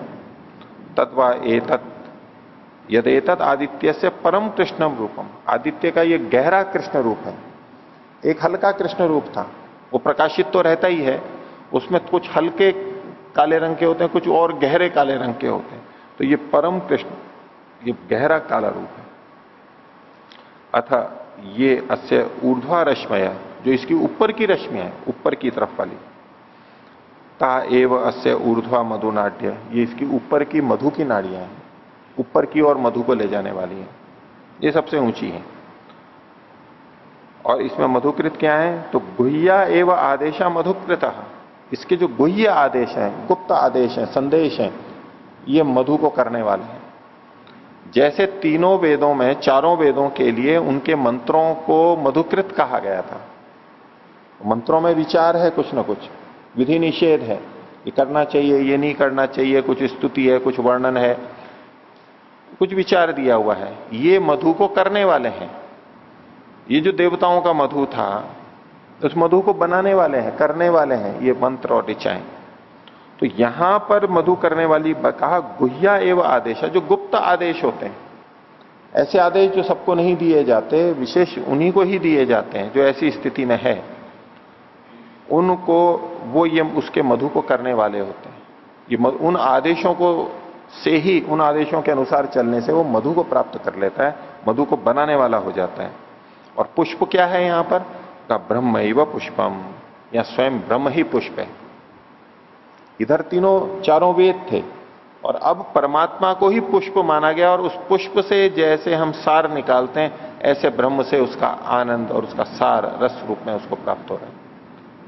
तत्वा एतत्, यद एतत् आदित्य से परम कृष्णम रूपम। आदित्य का ये गहरा कृष्ण रूप है, एक हल्का कृष्ण रूप था, वो प्रकाशित तो रहता ही है, उसमें कुछ हल्के काले रंग के होते हैं, कुछ और गहरे काले रंग के होते हैं। तो ये परम कृष्ण, ये गहरा काला रूप है। अथा ये अस्य ऊर्ध्वा रश्मया जो इसकी ऊपर की रश्मियाँ है, ऊपर की तरफ़ वाली। ता एव अस्य ऊर्ध्वा मधु नाट्य ये इसकी ऊपर की मधु की नाड़ियाँ हैं। ऊपर की ओर मधु को ले जाने वाली है। ये सबसे ऊँची है। और इसमें मधुकृत क्या है? तो गुह्या एवं आदेशा मधुकृत। इसके जो गुह्य आदेश हैं, गुप्त आदेश हैं, संदेश हैं, ये मधु को करने वाले हैं। जैसे तीनों वेदों में, चारों वेदों के लिए उनके मंत्रों को मधुकृत कहा गया था। मंत्रों में विचार है कुछ ना कुछ। विधि निषेध है। ये करना चाहिए, ये नहीं करना चाहिए, कुछ स्तुति है, कुछ वर्णन है, कुछ विचार दिया हुआ है। ये मधु को करने वाले हैं। ये जो देवताओं का मधु था, उस मधु को बनाने वाले हैं, करने वाले हैं, ये मंत्र और ऋचाएँ। तो यहाँ पर मधु करने वाली कहा गुह्या एवं आदेश है, जो गुप्त आदेश होते हैं। ऐसे आदेश जो सबको नहीं दिए जाते, विशेष उन्हीं को ही दिए जाते हैं, जो ऐसी स्थिति में है। उनको, वो ये उसके मधु को करने वाले होते हैं। ये उन आदेशों को से ही, उन आदेशों के अनुसार चलने से वो मधु को प्राप्त कर लेता है, मधु को बनाने वाला हो जाता है। और पुष्प क्या है यहाँ पर? का ब्रह्म पुष्पम, या स्वयं ब्रह्म ही पुष्प है। इधर तीनों चारों वेद थे, और अब परमात्मा को ही पुष्प माना गया, और उस पुष्प से जैसे हम सार निकालते हैं, ऐसे ब्रह्म से उसका आनंद और उसका सार रस रूप में उसको प्राप्त हो रहा है।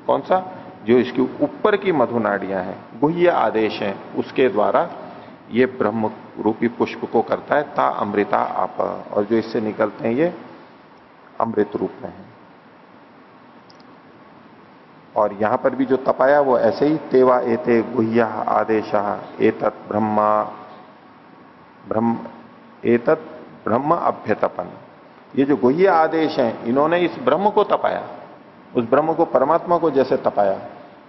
कौन सा? जो इसकी ऊपर की मधु नाड़ियाँ हैं, गुह्य आदेश हैं, उसके द्वारा ये ब्रह्म रूपी पुष्प को करता है, ता अमृता आप, और जो इससे निकलते हैं ये अमृत रूप में है। और यहाँ पर भी जो तपाया, वो ऐसे ही तेवा एते गुह्या आदेश, एतत् ब्रह्मा, ब्रह्म, एतत् ब्रह्म अभ्यतपन। ये जो गुह्य आदेश हैं, इन्होंने इस ब्रह्म को तपाया। उस ब्रह्म को, परमात्मा को जैसे तपाया।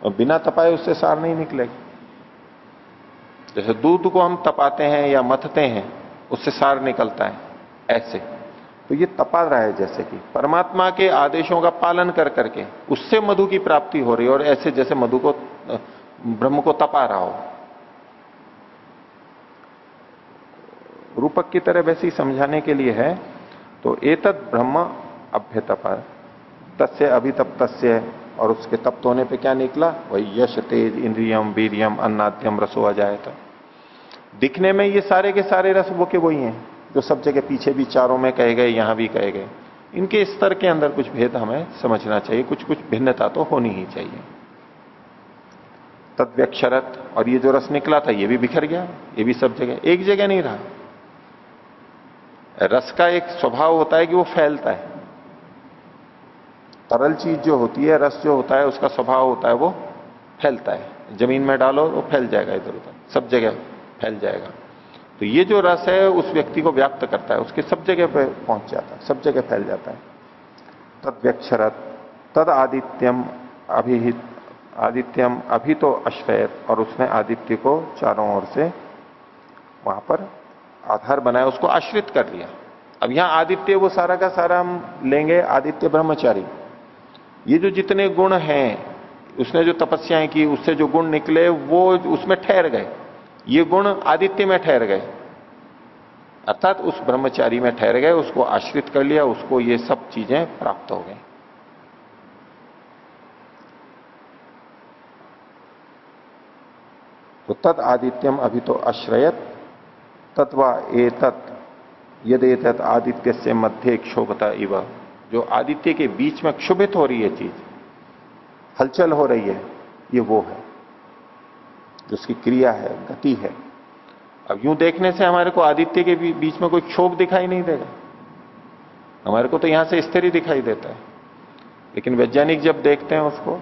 और बिना तपाए उससे सार नहीं निकलेगी। जैसे दूध को हम तपाते हैं या मथते हैं, उससे सार निकलता है। ऐसे। तो ये तपा रहा है जैसे कि परमात्मा के आदेशों का पालन कर करके उससे मधु की प्राप्ति हो रही है और ऐसे जैसे मधु को, ब्रह्म को तपा रहा हो। रूपक की तरह वैसे ही समझाने के लिए है तो एतद ब्रह्म अभ्यतप। तस्य अभितप्त और उसके तप्त होने पे क्या निकला? वही यश तेज इंद्रियम वीरियम अन्नाद्यम रसो था दिखने में ये सारे के सारे रस वो के वही हैं, जो सब जगह पीछे भी चारों में कहे गए, यहाँ भी कहे गए। इनके स्तर के अंदर कुछ भेद हमें समझना चाहिए, कुछ कुछ भिन्नता तो होनी ही चाहिए। तद्व्यक्षरत, और ये जो रस निकला था, ये भी बिखर गया, ये भी सब जगह, एक जगह नहीं रहा। रस का एक स्वभाव होता है कि वो फैलता है। तरल चीज़ जो होती है, रस जो होता है, उसका स्वभाव होता है, वो फैलता है। ज़मीन में डालो तो फैल जाएगा इधर उधर। सब जगह फैल जाएगा। तो ये जो रस है, उस व्यक्ति को व्याप्त करता है। उसके सब जगह पे पहुँच जाता है, सब जगह फैल जाता है। तद व्यक्षरत, तद आदित्यम अभिहित, आदित्यम अभी तो अश्वैत और उसने आदित्य को चारों ओर से वहाँ पर आधार बनाया, उसको आश्रित कर लिया अब यहाँ आदित्य, वो सारा का सारा हम लेंगे, आदित्य ब्रह्मचारी। ये जो जितने गुण हैं, उसने जो तपस्याएँ की, उससे जो गुण निकले, वो उसमें ठहर गए। ये गुण आदित्य में ठहर गए। अर्थात उस ब्रह्मचारी में ठहर गए, उसको आश्रित कर लिया, उसको ये सब चीज़ें प्राप्त हो गई। तो तद आदित्यम अभी तो अश्रयत तत्वा ए तत् तत् आदित्य से मध्य क्षोभता इव। जो आदित्य के बीच में क्षुभित हो रही है चीज़, हलचल हो रही है, ये वो है। जो उसकी क्रिया है, गति है। अब यूँ देखने से हमारे को आदित्य के बीच में कोई क्षोभ दिखाई नहीं देगा। हमारे को तो यहाँ से स्थिर ही दिखाई देता है। लेकिन वैज्ञानिक जब देखते हैं उसको,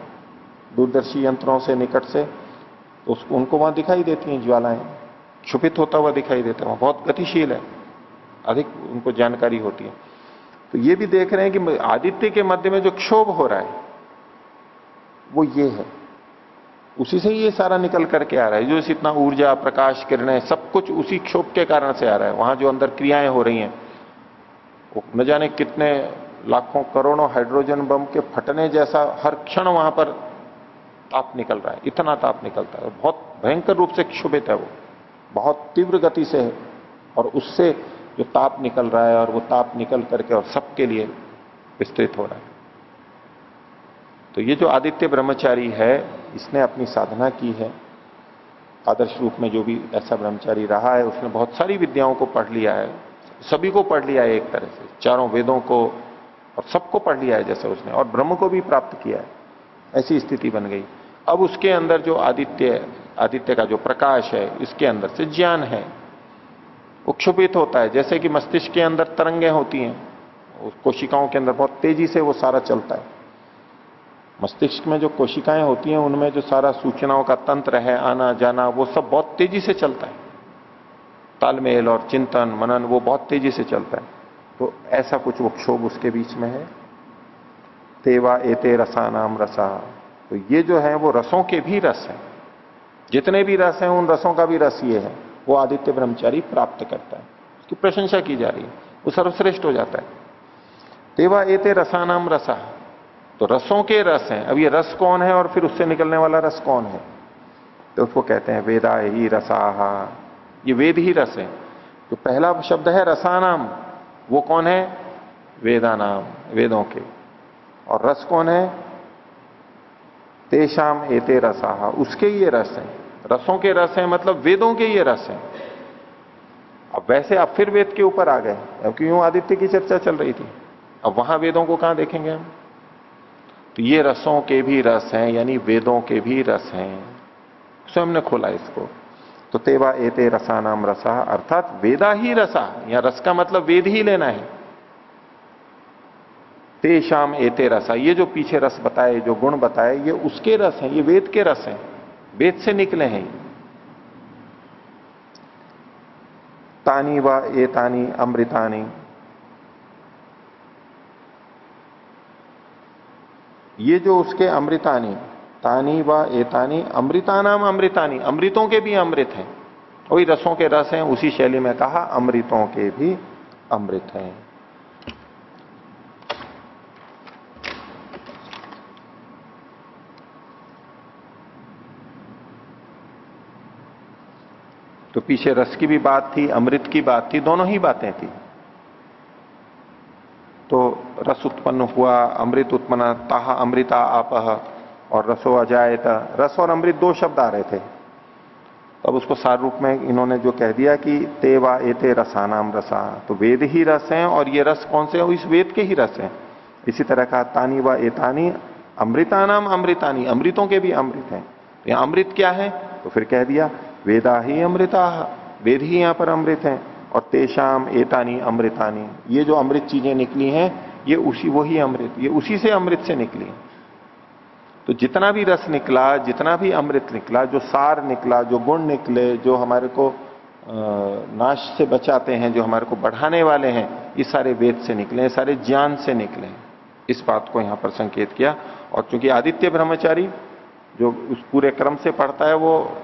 दूरदर्शी यंत्रों से, निकट से तो उसको उनको वहाँ दिखाई देती हैं ज्वालाएँ। क्षुपित होता हुआ दिखाई देता है। वहाँ बहुत गतिशील है। अधिक उनको जानकारी होती है। तो ये भी देख रहे हैं कि आदित्य के मध्य में जो क्षोभ हो रहा है, वो ये है। उसी से ये सारा निकल करके आ रहा है। जो इतना ऊर्जा, प्रकाश, किरणें सब कुछ उसी क्षोभ के कारण से आ रहा है। वहाँ जो अंदर क्रियाएँ हो रही हैं, वो न जाने कितने लाखों करोड़ों हाइड्रोजन बम के फटने जैसा हर क्षण वहाँ पर ताप निकल रहा है। इतना ताप निकलता है। बहुत भयंकर रूप से क्षुभित है वो। बहुत तीव्र गति से है। और उससे जो ताप निकल रहा है और वो ताप निकल करके और सबके लिए विस्तृत हो रहा है। तो ये जो आदित्य ब्रह्मचारी है, इसने अपनी साधना की है। आदर्श रूप में जो भी ऐसा ब्रह्मचारी रहा है, उसने बहुत सारी विद्याओं को पढ़ लिया है। सभी को पढ़ लिया है एक तरह से। चारों वेदों को और सबको पढ़ लिया है जैसे उसने। और ब्रह्म को भी प्राप्त किया है। ऐसी स्थिति बन गई। अब उसके अंदर जो आदित्य आदित्य का जो प्रकाश है, इसके अंदर से ज्ञान है। वो क्षुपित होता है, जैसे कि मस्तिष्क के अंदर तरंगे होती हैं कोशिकाओं के अंदर बहुत तेज़ी से वो सारा चलता है। मस्तिष्क में जो कोशिकाएँ होती हैं, उनमें जो सारा सूचनाओं का तंत्र है, आना जाना, वो सब बहुत तेज़ी से चलता है। तालमेल और चिंतन, मनन, वो बहुत तेज़ी से चलता है। तो ऐसा कुछ वो उसके बीच में है। तेवा एते रसा नाम रसा। तो ये जो है, वो रसों के भी रस हैं। जितने भी रस हैं, उन रसों का भी रस ये है। वो आदित्य ब्रह्मचारी प्राप्त करता है। उसकी प्रशंसा की जा रही है। वो सर्वश्रेष्ठ हो जाता है। तेवा एते रसानाम रसा। तो रसों के रस हैं। अब ये रस कौन है और फिर उससे निकलने वाला रस कौन है? तो उसको कहते हैं वेदा ही रसाहा। ये वेद ही रस है। जो पहला शब्द है रसानाम। वो कौन है? वेदा नाम वेदों के। और रस कौन है? तेषाम एते रसाहा। उसके ये रस हैं। रसों के रस हैं मतलब वेदों के ये रस हैं। अब वैसे अब फिर वेद के ऊपर आ गए, अब क्यों आदित्य की चर्चा चल रही थी? अब वहाँ वेदों को कहाँ देखेंगे हम? तो ये रसों के भी रस हैं, यानी वेदों के भी रस हैं। स्वयं ने खोला इसको। तो तेवा एते रसा नाम रसा, अर्थात वेदा ही रसा, या रस का मतलब वेद ही लेना है। तेषाम एते रसा, ये जो पीछे रस बताए, जो गुण बताए, ये उसके रस हैं, ये वेद के रस हैं। वेद से निकले हैं। तानी व एतानी अमृतानी। ये जो उसके अमृतानी, तानी व एतानी अमृतानाम अमृतानी, अमृतों के भी अमृत हैं। वही रसों के रस हैं, उसी शैली में कहा, अमृतों के भी अमृत हैं। तो पीछे रस की भी बात थी, अमृत की बात थी, दोनों ही बातें थी। तो रस उत्पन्न हुआ, अमृत उत्पन्न, ताहा अमृता आपह, और रसो अजायत। रस और अमृत दो शब्द आ रहे थे। तब उसको सार रूप में इन्होंने जो कह दिया कि ते तेवा एते रसानाम रसा। तो वेद ही रस हैं, और ये रस कौन से हैं? इस वेद के ही रस हैं। इसी तरह का तानी व एतानी, अमृतानाम अमृतानी। अमृतों के भी अमृत हैं। तो यहाँ अमृत क्या है? तो फिर कह दिया वेदा ही अमृता। वेद ही यहाँ पर अमृत हैं। और तेषाम एतानी अमृतानी। ये जो अमृत चीज़ें निकली हैं, ये उसी वही अमृत। ये उसी से अमृत से निकली। तो जितना भी रस निकला, जितना भी अमृत निकला, जो सार निकला, जो गुण निकले, जो हमारे को नाश से बचाते हैं, जो हमारे को बढ़ाने वाले हैं, ये सारे वेद से निकले सारे ज्ञान से निकले इस बात को यहाँ पर संकेत किया। और चूँकि आदित्य ब्रह्मचारी, जो उस पूरे क्रम से पढ़ता है, वो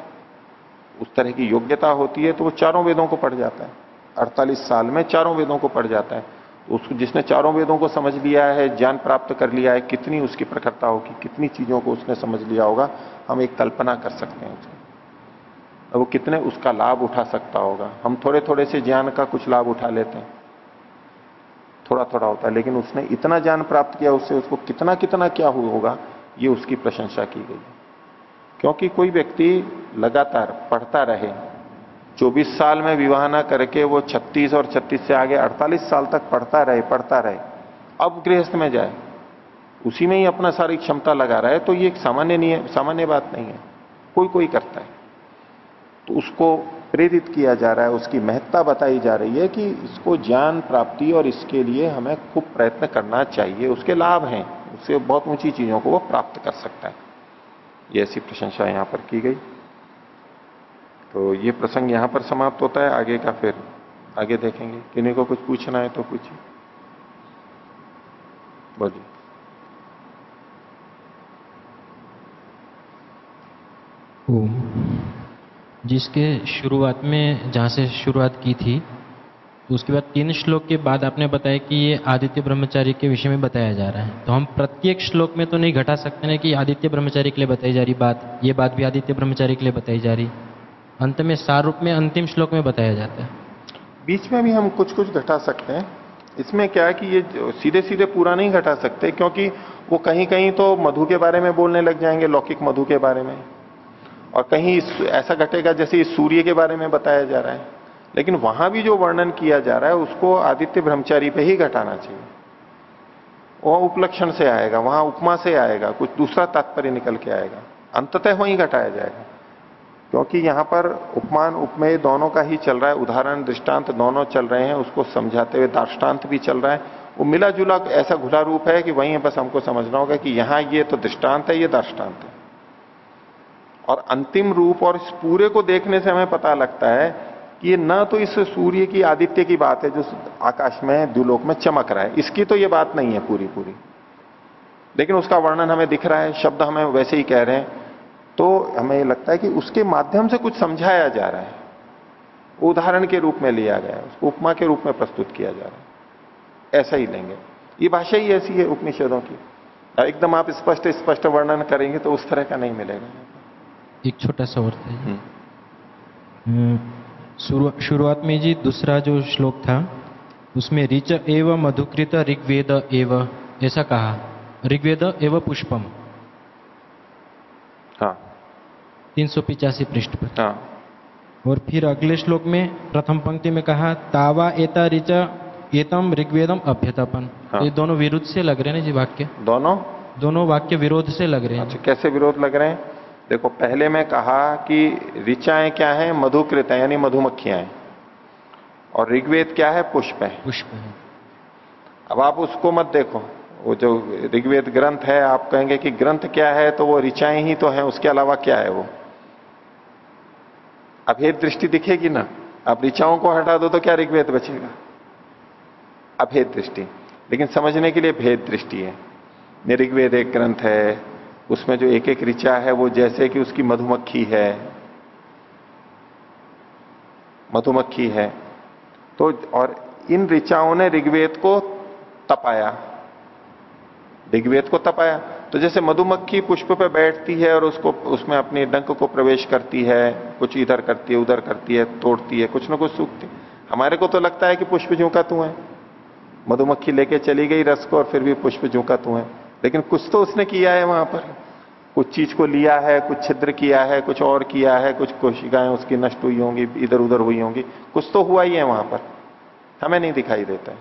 उस तरह की योग्यता होती है तो वो चारों वेदों को पढ़ जाता है। अड़तालीस साल में चारों वेदों को पढ़ जाता है। तो उसको जिसने चारों वेदों को समझ लिया है, ज्ञान प्राप्त कर लिया है, कितनी उसकी प्रखरता होगी, कितनी चीज़ों को उसने समझ लिया होगा, हम एक कल्पना कर सकते हैं उसमें वो कितने उसका लाभ उठा सकता होगा। हम थोड़े थोड़े से ज्ञान का कुछ लाभ उठा लेते हैं। थोड़ा थोड़ा होता है, लेकिन उसने इतना ज्ञान प्राप्त किया, उससे उसको कितना कितना क्या हुआ होगा, ये उसकी प्रशंसा की गई क्योंकि कोई व्यक्ति लगातार पढ़ता रहे। 24 साल में विवाह ना करके वो 36 और 36 से आगे 48 साल तक पढ़ता रहे पढ़ता रहे। अब गृहस्थ में जाए। उसी में ही अपना सारी क्षमता लगा रहा है तो ये सामान्य नहीं है सामान्य बात नहीं है। कोई कोई करता है। तो उसको प्रेरित किया जा रहा है, उसकी महत्ता बताई जा रही है कि इसको ज्ञान प्राप्ति और इसके लिए हमें खूब प्रयत्न करना चाहिए। उसके लाभ हैं उससे बहुत ऊँची चीज़ों को वो प्राप्त कर सकता है। ये ऐसी प्रशंसा यहाँ पर की गई। तो ये प्रसंग यहाँ पर समाप्त होता है, आगे का फिर आगे देखेंगे। किन्हीं को कुछ पूछना है तो पूछिए। बोलिए। जिसके शुरुआत में, जहाँ से शुरुआत की थी तो उसके बाद तीन श्लोक के बाद आपने बताया कि ये आदित्य ब्रह्मचारी के विषय में बताया जा रहा है। तो हम प्रत्येक श्लोक में तो नहीं घटा सकते ना कि आदित्य ब्रह्मचारी के लिए बताई जा रही बात, ये बात भी आदित्य ब्रह्मचारी के लिए बताई जा रही। अंत में सार रूप में अंतिम श्लोक में बताया जाता है। बीच में भी हम कुछ कुछ घटा सकते हैं। इसमें क्या है कि ये सीधे सीधे पूरा नहीं घटा सकते, क्योंकि वो कहीं कहीं तो मधु के बारे में बोलने लग जाएँगे, लौकिक मधु के बारे में। और कहीं ऐसा घटेगा जैसे इस सूर्य के बारे में बताया जा रहा है। लेकिन वहाँ भी जो वर्णन किया जा रहा है, उसको आदित्य ब्रह्मचारी पे ही घटाना चाहिए। वह उपलक्षण से आएगा, वहाँ उपमा से आएगा, कुछ दूसरा तात्पर्य निकल के आएगा। अंततः वहीं घटाया जाएगा। क्योंकि यहाँ पर उपमान उपमेय दोनों का ही चल रहा है, उदाहरण, दृष्टांत दोनों चल रहे हैं, उसको समझाते हुए दार्ष्टान्त भी चल रहा है। वो मिला जुला ऐसा घुला रूप है कि वहीं बस हमको समझना होगा कि यहाँ ये तो दृष्टांत है, ये दार्ष्टान्त है। और अंतिम रूप और इस पूरे को देखने से हमें पता लगता है कि ये न तो इस सूर्य की आदित्य की बात है जो आकाश में द्युलोक में चमक रहा है। इसकी तो ये बात नहीं है पूरी पूरी लेकिन उसका वर्णन हमें दिख रहा है, शब्द हमें वैसे ही कह रहे हैं। तो हमें ये लगता है कि उसके माध्यम से कुछ समझाया जा रहा है। उदाहरण के रूप में लिया गया है उपमा के रूप में प्रस्तुत किया जा रहा है। ऐसा ही लेंगे। ये भाषा ही ऐसी है उपनिषदों की। एकदम आप स्पष्ट स्पष्ट वर्णन करेंगे तो उस तरह का नहीं मिलेगा। एक छोटा सा और हम्म। हम्म, शुरुआत में जी दूसरा जो श्लोक था उसमें रिच एव मधुकृत ऋग्वेद एव ऐसा कहा ऋग्वेद एव पुष्पम हाँ तीन सौ पिचासी पृष्ठ पर। हाँ। और फिर अगले श्लोक में प्रथम पंक्ति में कहा तावा एता ऋच एतम ऋग्वेदम अभ्यतापन। हाँ। तो ये दोनों विरुद्ध से लग रहे हैं जी वाक्य? दोनों? दोनों वाक्य विरोध से लग रहे हैं। अच्छा कैसे विरोध लग रहे हैं? देखो पहले मैं कहा कि ऋचाएँ क्या है? मधुकृत है यानी मधुमक्खियाँ हैं। और ऋग्वेद क्या है? पुष्प है। पुष्प है। अब आप उसको मत देखो। वो जो ऋग्वेद ग्रंथ है आप कहेंगे कि ग्रंथ क्या है? तो वो ऋचाएँ ही तो है उसके अलावा क्या है वो? अभेद दृष्टि दिखेगी ना आप ऋचाओं को हटा दो तो क्या ऋग्वेद बचेगा? अभेद दृष्टि। लेकिन समझने के लिए भेद दृष्टि है। निर्गवेद एक ग्रंथ है, उसमें जो एक एक ऋचा है, वो जैसे कि उसकी मधुमक्खी है। मधुमक्खी है। तो और इन ऋचाओं ने ऋग्वेद को तपाया। ऋग्वेद को तपाया। तो जैसे मधुमक्खी पुष्प पे बैठती है और उसको, उसमें अपने डंक को प्रवेश करती है, कुछ इधर करती है, उधर करती है, तोड़ती है, कुछ ना कुछ सूखती हमारे को तो लगता है कि पुष्प झोंका तू है। मधुमक्खी लेके चली गई रस को और फिर भी पुष्प झोंका तू है। लेकिन कुछ तो उसने किया है वहाँ पर। कुछ चीज़ को लिया है, कुछ छिद्र किया है, कुछ और किया है, कुछ कोशिकाएँ उसकी नष्ट हुई होंगी इधर उधर हुई होंगी। कुछ तो हुआ ही है वहाँ पर। हमें नहीं दिखाई देता है।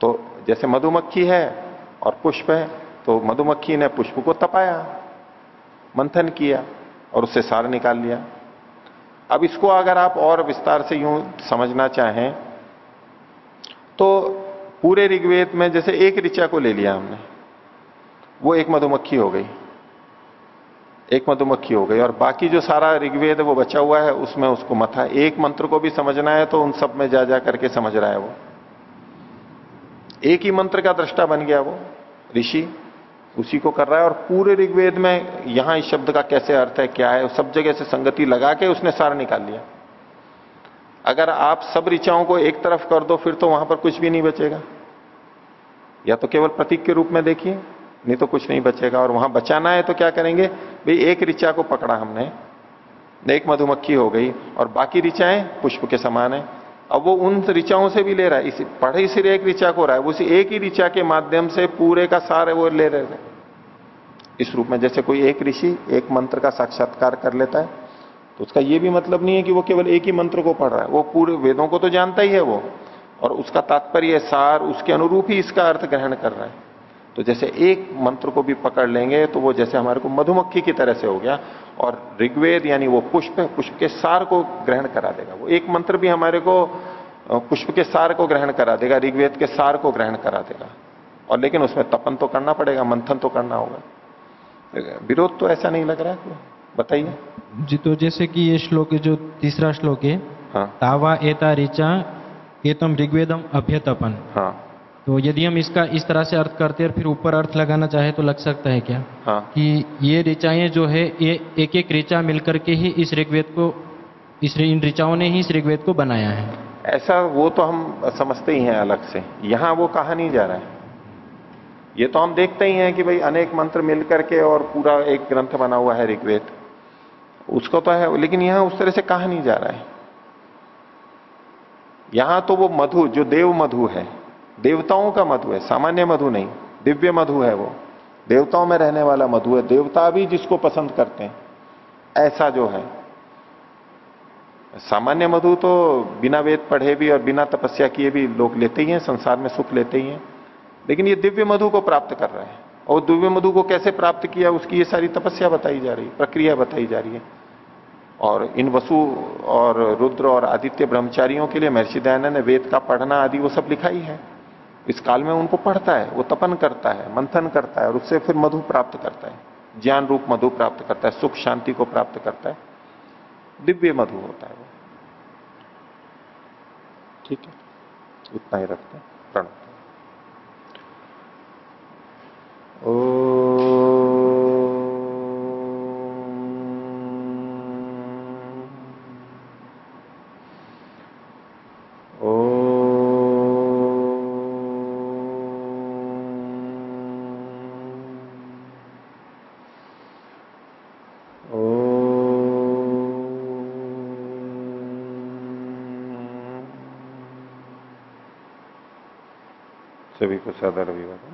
तो जैसे मधुमक्खी है और पुष्प है तो मधुमक्खी ने पुष्प को तपाया, मंथन किया और उससे सार निकाल लिया। अब इसको अगर आप और विस्तार से यूँ समझना चाहें तो पूरे ऋग्वेद में जैसे एक ऋचा को ले लिया हमने, वो एक मधुमक्खी हो गई, एक मधुमक्खी हो गई और बाकी जो सारा ऋग्वेद वो बचा हुआ है, उसमें उसको मथा एक मंत्र को भी समझना है तो उन सब में जा जा करके समझ रहा है वो। एक ही मंत्र का दृष्टा बन गया वो, ऋषि। उसी को कर रहा है और पूरे ऋग्वेद में यहाँ इस शब्द का कैसे अर्थ है, क्या है, सब जगह से संगति लगा के उसने सार निकाल लिया। अगर आप सब ऋचाओं को एक तरफ़ कर दो, फिर तो वहाँ पर कुछ भी नहीं बचेगा। या तो केवल प्रतीक के रूप में देखिए, नहीं तो कुछ नहीं बचेगा। और वहाँ बचाना है तो क्या करेंगे? भाई, एक ऋचा को पकड़ा हमने, एक मधुमक्खी हो गई, और बाकी ऋचाएँ पुष्प के समान है। अब वो उन ऋचाओं से भी ले रहा है। इसी, पढ़े सिर एक ऋचा को रहा है। उसी एक ही ऋचा के माध्यम से पूरे का सार वो ले रहे हैं। इस रूप में जैसे कोई एक ऋषि एक मंत्र का साक्षात्कार कर लेता है तो उसका ये भी मतलब नहीं है कि वो केवल एक ही मंत्र को पढ़ रहा है। वो पूरे वेदों को तो जानता ही है वो, और उसका तात्पर्य सार उसके अनुरूप ही इसका अर्थ ग्रहण कर रहा है। तो जैसे एक मंत्र को भी पकड़ लेंगे तो वो जैसे हमारे को मधुमक्खी की तरह से हो गया और ऋग्वेद यानी वो पुष्प पुष्प के सार को ग्रहण करा देगा। वो एक मंत्र भी हमारे को पुष्प के सार को ग्रहण करा देगा ऋग्वेद के सार को ग्रहण करा देगा। और लेकिन उसमें तपन तो करना पड़ेगा मंथन तो करना होगा। विरोध तो ऐसा नहीं लग रहा है बताइए। जी तो जैसे कि ये श्लोक जो तीसरा श्लोक है हाँ। तावा एता ऋचा एतम ऋग्वेदम अभ्यतपन। हाँ। तो यदि हम इसका इस तरह से अर्थ करते हैं और फिर ऊपर अर्थ लगाना चाहे तो लग सकता है क्या? हाँ। कि ये ऋचाएँ जो है ये एक एक ऋचा मिलकर के ही इस ऋग्वेद को इस इन ऋचाओं ने ही इस ऋग्वेद को बनाया है। ऐसा वो तो हम समझते ही हैं अलग से। यहाँ वो कहा नहीं जा रहा है। ये तो हम देखते ही हैं कि भाई अनेक मंत्र मिलकर के और पूरा एक ग्रंथ बना हुआ है ऋग्वेद। उसको तो है लेकिन यहाँ उस तरह से कहा नहीं जा रहा है। यहाँ तो वो मधु जो देव मधु है देवताओं का मधु है, सामान्य मधु नहीं, दिव्य मधु है वो। देवताओं में रहने वाला मधु है, देवता भी जिसको पसंद करते हैं, ऐसा जो है। सामान्य मधु तो बिना वेद पढ़े भी और बिना तपस्या किए भी लोग लेते ही हैं, संसार में सुख लेते ही हैं, लेकिन ये दिव्य मधु को प्राप्त कर रहे हैं। और दिव्य मधु को कैसे प्राप्त किया, उसकी ये सारी तपस्या बताई जा रही प्रक्रिया बताई जा रही है। और इन वसु और रुद्र और आदित्य ब्रह्मचारियों के लिए महर्षि दयानंद ने वेद का पढ़ना आदि वो सब लिखा ही है। इस काल में उनको पढ़ता है, वो तपन करता है, मंथन करता है और उससे फिर मधु प्राप्त करता है। ज्ञान रूप मधु प्राप्त करता है, सुख शांति को प्राप्त करता है। दिव्य मधु होता है वो। ठीक है? इतना ही रखते हैं। प्रणव। ओ सभी